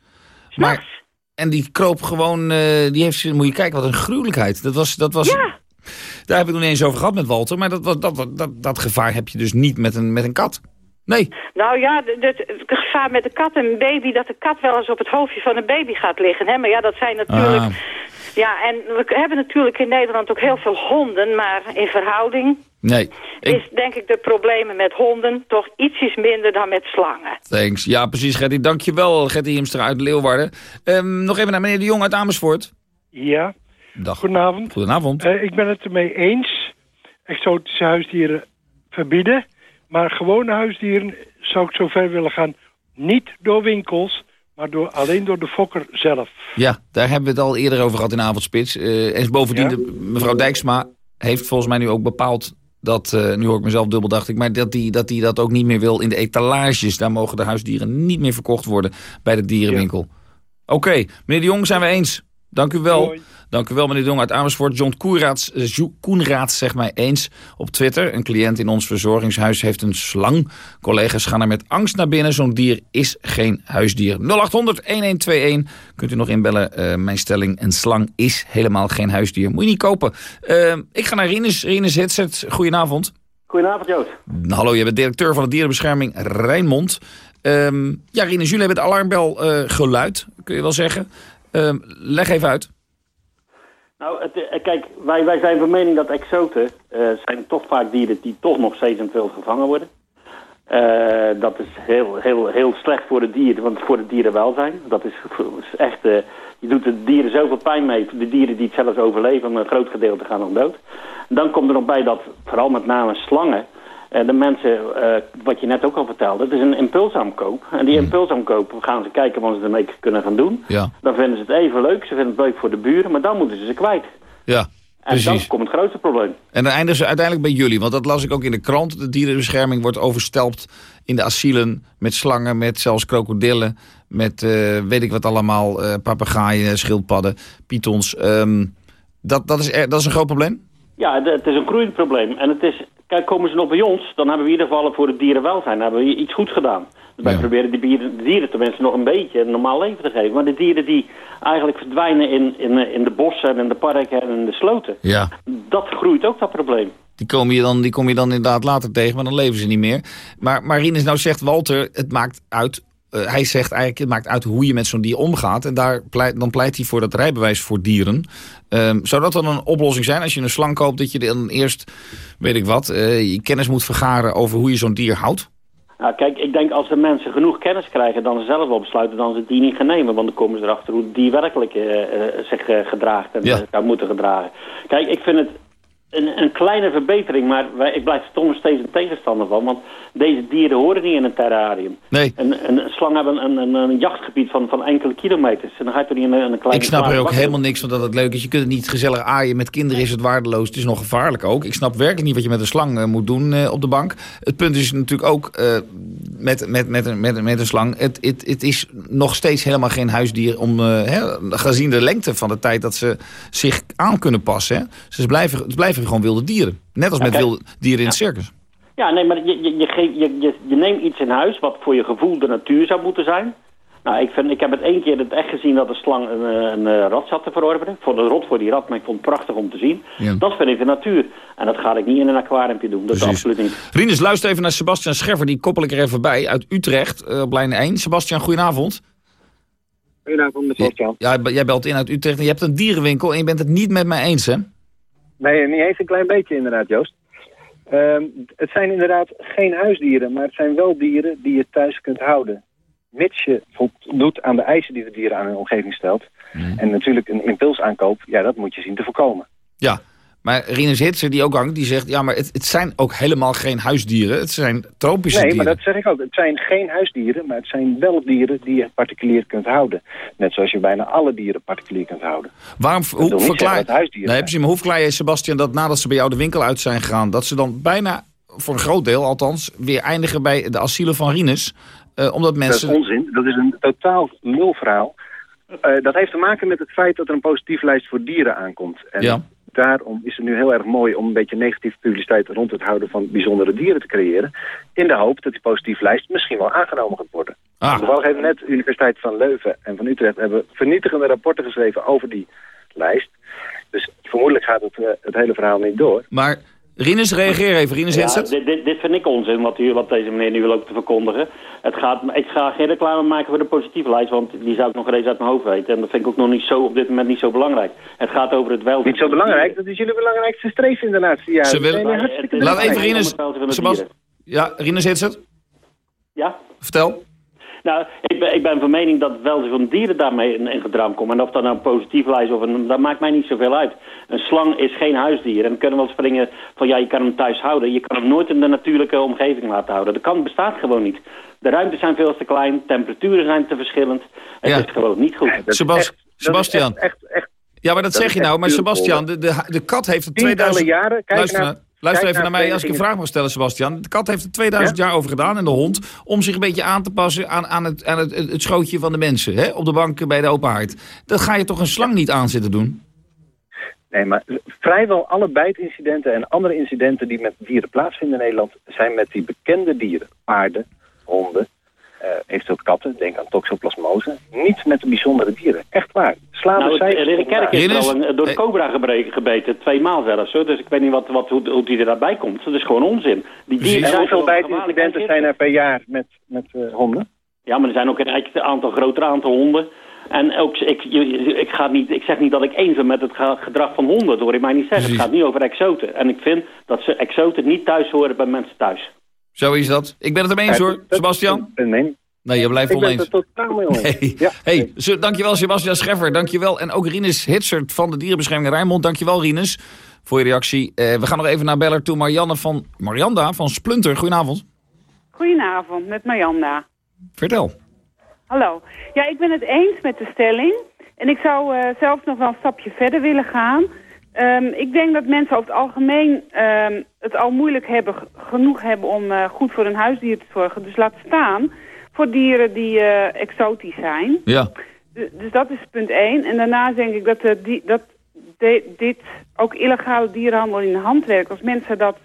Maar En die kroop gewoon, eh, die heeft, moet je kijken, wat een gruwelijkheid. Dat was, dat was, Daar heb ik nog niet eens over gehad met Walter. Maar dat, dat, dat, dat, dat gevaar heb je dus niet met een, met een kat. Nee. Nou ja, het gevaar met de kat en een baby... dat de kat wel eens op het hoofdje van een baby gaat liggen. Hè? Maar ja, dat zijn natuurlijk... Ah. Ja, en we hebben natuurlijk in Nederland ook heel veel honden... maar in verhouding Nee. Ik, is denk ik de problemen met honden... toch ietsjes minder dan met slangen. thanks. Ja, precies, Gertie. Dankjewel, Gertie Hiemstra uit Leeuwarden. Ehm, nog even naar meneer de Jong uit Amersfoort. Ja, Dag. goedenavond. Goedenavond. Eh, ik ben het ermee eens. Exotische huisdieren verbieden. Maar gewone huisdieren zou ik zo ver willen gaan Niet door winkels, maar door, alleen door de fokker zelf. Ja, daar hebben we het al eerder over gehad in Avondspits. Uh, en bovendien, de, mevrouw Dijksma heeft volgens mij nu ook bepaald... dat, uh, nu hoor ik mezelf dubbel, dacht ik... maar dat die, dat die dat ook niet meer wil in de etalages. Daar mogen de huisdieren niet meer verkocht worden bij de dierenwinkel. Oké, meneer de Jong, zijn we eens. Dank u wel. Dank u wel, meneer de Jong uit Amersfoort. John Koenraads, Koenraads zegt mij eens op Twitter. Een cliënt in ons verzorgingshuis heeft een slang. Collega's gaan er met angst naar binnen. Zo'n dier is geen huisdier. 0800-1121 kunt u nog inbellen. Uh, mijn stelling, een slang is helemaal geen huisdier. Moet je niet kopen. Uh, ik ga naar Rinus, Rinus Hitzet. Goedenavond. Goedenavond, Joost. Hallo, je bent directeur van de dierenbescherming Rijnmond. Um, ja, Rinus, jullie hebben het alarmbel uh, geluid, kun je wel zeggen. Um, leg even uit. Nou, het, kijk, wij, wij zijn van mening dat exoten uh, zijn toch vaak dieren die toch nog steeds en veel gevangen worden. Uh, dat is heel, heel, heel slecht voor de dieren, want voor het dierenwelzijn. Dat is, is echt, je doet de dieren zoveel pijn mee. De dieren die het zelfs overleven, een groot gedeelte gaan nog dood. Dan komt er nog bij dat vooral met name slangen de mensen, uh, wat je net ook al vertelde, het is een impulsaankoop. En die impulsaankoop gaan ze kijken wat ze ermee kunnen gaan doen. Ja. Dan vinden ze het even leuk, ze vinden het leuk voor de buren, maar dan moeten ze ze kwijt. Ja, En dan komt het grootste probleem. En dan eindigen ze uiteindelijk bij jullie, want dat las ik ook in de krant. De dierenbescherming wordt overstelpt in de asielen met slangen, met zelfs krokodillen, met uh, weet ik wat allemaal, uh, papegaaien, schildpadden, pythons. Um, dat, dat, is dat is een groot probleem? Ja, het is een groeiend probleem. En het is, kijk, komen ze nog bij ons, dan hebben we in ieder geval voor het dierenwelzijn hebben we iets goeds gedaan. Dus wij proberen die dieren, de dieren tenminste nog een beetje een normaal leven te geven. Maar de dieren die eigenlijk verdwijnen in, in, in de bossen en in de parken en in de sloten, ja. dat groeit ook dat probleem. Die kom, je dan, die kom je dan inderdaad later tegen, maar dan leven ze niet meer. Maar Marines, nou zegt Walter, het maakt uit uh, hij zegt eigenlijk, het maakt uit hoe je met zo'n dier omgaat. En daar pleit, dan pleit hij voor dat rijbewijs voor dieren. Um, zou dat dan een oplossing zijn als je een slang koopt... dat je dan eerst, weet ik wat, uh, je kennis moet vergaren over hoe je zo'n dier houdt? Nou, kijk, ik denk als de mensen genoeg kennis krijgen... dan ze zelf wel besluiten dan ze die niet gaan nemen. Want dan komen ze erachter hoe die werkelijk uh, zich gedraagt en ja. zou moeten gedragen. Kijk, ik vind het een, een, kleine verbetering, maar wij, ik blijf er toch nog steeds een tegenstander van. Want deze dieren horen niet in een terrarium. Nee. Een, een slang hebben een, een, een, jachtgebied van, van enkele kilometers. En dan ga je toch niet in een, kleine... Ik snap er ook helemaal niks van dat het leuk is. Je kunt het niet gezellig aaien. Met kinderen is het waardeloos. Het is nog gevaarlijk ook. Ik snap werkelijk niet wat je met een slang uh, moet doen uh, op de bank. Het punt is natuurlijk ook uh, met, met, met, een, met, met een slang. Het, het, het is nog steeds helemaal geen huisdier om, hè, gezien de lengte van de tijd dat ze zich aan kunnen passen. Hè. Ze blijven, het blijven gewoon wilde dieren. Net als met wilde dieren in het circus. Ja, nee, maar je, je, je, je, je, neemt iets in huis wat voor je gevoel de natuur zou moeten zijn. Nou, ik, vind, ik heb het één keer het echt gezien dat een slang een, een, een rat zat te verorberen. Ik vond het rot voor die rat, maar ik vond het prachtig om te zien. Ja. Dat vind ik de natuur. En dat ga ik niet in een aquariumpje doen. Dat is absoluut niet. Rinus, luister even naar Sebastian Scheffer. Die koppel ik er even bij uit Utrecht uh, op lijn 1. Sebastian, goedenavond. Goedenavond, Sebastian. Ja, jij belt in uit Utrecht en je hebt een dierenwinkel en je bent het niet met mij eens, hè? Nee, niet eens een klein beetje inderdaad, Joost. Um, het zijn inderdaad geen huisdieren, maar het zijn wel dieren die je thuis kunt houden. Mits je voldoet aan de eisen die de dieren aan hun omgeving stelt. Mm. En natuurlijk een impulsaankoop, ja, dat moet je zien te voorkomen. Ja, maar Rinus Hitser die ook hangt, die zegt... ja, maar het, het, zijn ook helemaal geen huisdieren. Het zijn tropische nee, dieren. Nee, maar dat zeg ik ook. Het zijn geen huisdieren, maar het zijn wel dieren die je particulier kunt houden. Net zoals je bijna alle dieren particulier kunt houden. Waarom, hoe verklaar, nee, precies, maar hoe verklaar je, Sebastian, dat nadat ze bij jou de winkel uit zijn gegaan... dat ze dan bijna, voor een groot deel althans, weer eindigen bij de asielen van Rinus? Uh, omdat mensen... Dat is onzin. Dat is een totaal nulverhaal. Uh, dat heeft te maken met het feit dat er een positieve lijst voor dieren aankomt. En ja daarom is het nu heel erg mooi om een beetje negatieve publiciteit rond het houden van bijzondere dieren te creëren. In de hoop dat die positieve lijst misschien wel aangenomen gaat worden. Ah. Toevallig heeft net de Universiteit van Leuven en van Utrecht hebben vernietigende rapporten geschreven over die lijst. Dus vermoedelijk gaat het, uh, het hele verhaal niet door. Maar Rinus, reageer even. Rinus ja, dit, dit, dit, vind ik onzin, wat, u, wat deze meneer nu wil ook te verkondigen. Het gaat, ik ga geen reclame maken voor de positieve lijst, want die zou ik nog eens uit mijn hoofd weten. En dat vind ik ook nog niet zo, op dit moment niet zo belangrijk. Het gaat over het welzijn. Niet zo belangrijk? Dat is jullie belangrijkste streef in de laatste jaren. Ze willen... Nee, Laat even Rinus... Ja, Rinus zit het. Ja? Vertel. Nou, ik ben, ik ben van mening dat wel veel dieren daarmee in, in gedrang komen. En of dat nou positief is of een, dat maakt mij niet zoveel uit. Een slang is geen huisdier. En we kunnen wel springen van ja, je kan hem thuis houden. Je kan hem nooit in de natuurlijke omgeving laten houden. Dat kan, bestaat gewoon niet. De ruimtes zijn veel te klein, temperaturen zijn te verschillend. Het is gewoon niet goed. Sebas Sebastian. Echt, echt, ja, maar dat, dat zeg je nou. Maar Sebastian, de, de, de kat heeft er Tientallen 2000... jaren, kijk luister naar- nou, luister even naar naar mij als ik een vraag mag stellen, Sebastian. De kat heeft er 2000 jaar over gedaan en de hond... om zich een beetje aan te passen aan, aan, het, aan het, het schootje van de mensen. Hè? Op de bank bij de open haard. Dat ga je toch een slang niet aan zitten doen? Nee, maar vrijwel alle bijtincidenten en andere incidenten die met dieren plaatsvinden in Nederland... zijn met die bekende dieren. Paarden, honden, eh eventueel katten, denk aan toxoplasmose. Niet met de bijzondere dieren. Echt waar. Slaan Nou, de Kerk is wel een, door de cobra gebreken, gebeten, twee maal zelfs. Hoor. Dus ik weet niet wat, wat, hoe, hoe die er daarbij komt. Dat is gewoon onzin. Die dieren En zijn hoeveel bijtincidenten en zijn er per jaar met, met eh, honden? Ja, maar er zijn ook een aantal groter aantal honden. En ook, ik, ik, ga niet, ik zeg niet dat ik eens ben met het ge- gedrag van honden. Dat hoor je mij niet zeggen. Het gaat niet over exoten. En ik vind dat ze exoten niet thuis horen bij mensen thuis. Zo is dat. Ik ben het ermee eens hoor, Sebastian. Nee. Nee, je blijft Ik ben oneens. het er totaal mee oneens. Nee. Hey, zo, dankjewel Sebastian Scheffer, dankjewel. En ook Rinus Hitsert van de Dierenbescherming Rijnmond. Dankjewel Rinus voor je reactie. Eh, we gaan nog even naar beller toe. Marianne van, Marianda van Splunter, goedenavond. Goedenavond, met Marjanda. Vertel. Hallo. Ja, ik ben het eens met de stelling. En ik zou eh, zelfs nog wel een stapje verder willen gaan. Ehm, ik denk dat mensen over het algemeen ehm, het al moeilijk hebben, genoeg hebben om eh, goed voor hun huisdier te zorgen. Dus laat staan voor dieren die eh, exotisch zijn. Ja. Du- Dus dat is punt één. En daarnaast denk ik dat, eh, die, dat de- dit ook illegale dierenhandel in de hand werkt. Als mensen dat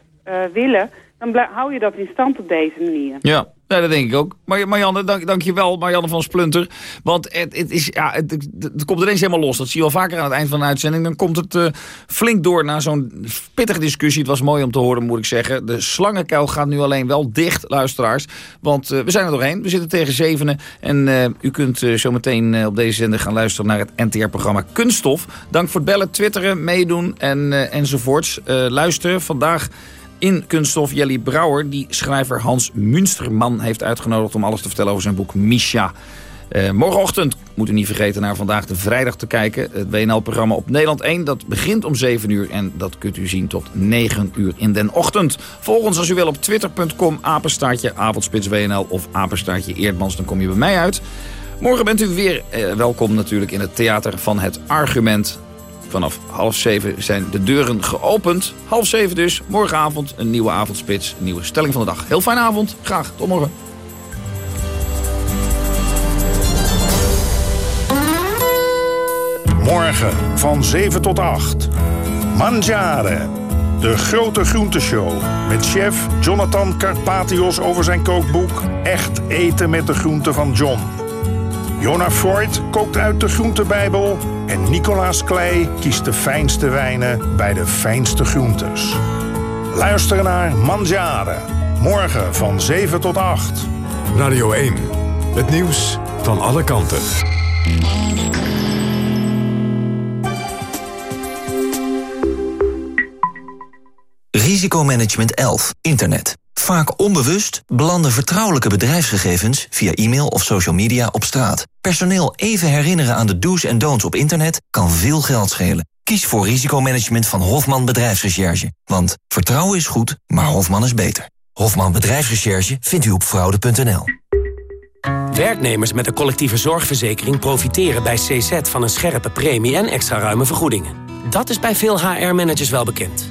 willen, dan hou je dat in stand op deze manier. Ja, nee, dat denk ik ook. Maar Marianne, dank, dank je wel, Marianne van Splunter. Want het, het, is, ja, het, het, komt ineens helemaal los. Dat zie je wel vaker aan het eind van de uitzending. Dan komt het eh, flink door naar zo'n pittige discussie. Het was mooi om te horen, moet ik zeggen. De slangenkuil gaat nu alleen wel dicht, luisteraars. Want eh, we zijn er doorheen. We zitten tegen zevenen. En eh, u kunt zo meteen eh, op deze zender gaan luisteren naar het NTR-programma Kunststof. Dank voor het bellen, twitteren, meedoen en, enzovoorts. Luisteren vandaag in Kunststof Jelly Brouwer... die schrijver Hans Münsterman heeft uitgenodigd... om alles te vertellen over zijn boek Misha. Eh, morgenochtend moet u niet vergeten naar Vandaag de Vrijdag te kijken. Het WNL-programma op Nederland 1. Dat begint om 7 uur en dat kunt u zien tot 9 uur in den ochtend. Volg ons als u wil op twitter.com, apenstaartje avondspits WNL of apenstaartje Eerdmans. Dan kom je bij mij uit. Morgen bent u weer eh, welkom natuurlijk in het Theater van het Argument. Vanaf half zeven zijn de deuren geopend. Half zeven dus, morgenavond een nieuwe avondspits, een nieuwe stelling van de dag. Heel fijne avond, graag, tot morgen. Morgen van 7 tot 8. Mangiare. De grote groenteshow. Met chef Jonathan Carpatios over zijn kookboek Echt eten met de groenten van John. Jonah Freud kookt uit de groentebijbel. En Nicolaas Klei kiest de fijnste wijnen bij de fijnste groentes. Luister naar Mangiare. Morgen van 7 tot 8. Radio 1. Het nieuws van alle kanten. Risicomanagement 11. Internet. Vaak onbewust belanden vertrouwelijke bedrijfsgegevens via e-mail of social media op straat. Personeel even herinneren aan de do's en don'ts op internet kan veel geld schelen. Kies voor risicomanagement van Hofman Bedrijfsrecherche. Want vertrouwen is goed, maar Hofman is beter. Hofman Bedrijfsrecherche vindt u op fraude.nl. Werknemers met een collectieve zorgverzekering profiteren bij CZ van een scherpe premie en extra ruime vergoedingen. Dat is bij veel HR-managers wel bekend.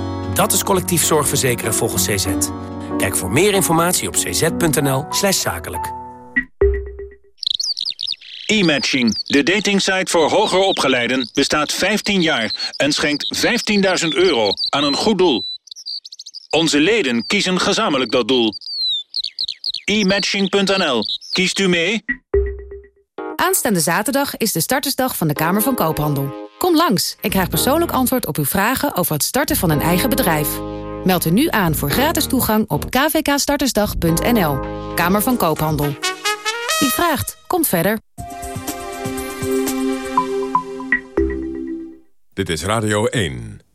Dat is collectief zorgverzekeren volgens CZ. Kijk voor meer informatie op cz.nl slash zakelijk. E-matching, de datingsite voor hoger opgeleiden, bestaat 15 jaar... en schenkt 15.000 euro aan een goed doel. Onze leden kiezen gezamenlijk dat doel. e-matching.nl. Kiest u mee? Aanstaande zaterdag is de startersdag van de Kamer van Koophandel. Kom langs en krijg persoonlijk antwoord op uw vragen over het starten van een eigen bedrijf. Meld u nu aan voor gratis toegang op kvkstartersdag.nl. Kamer van Koophandel. Wie vraagt, komt verder. Dit is Radio 1.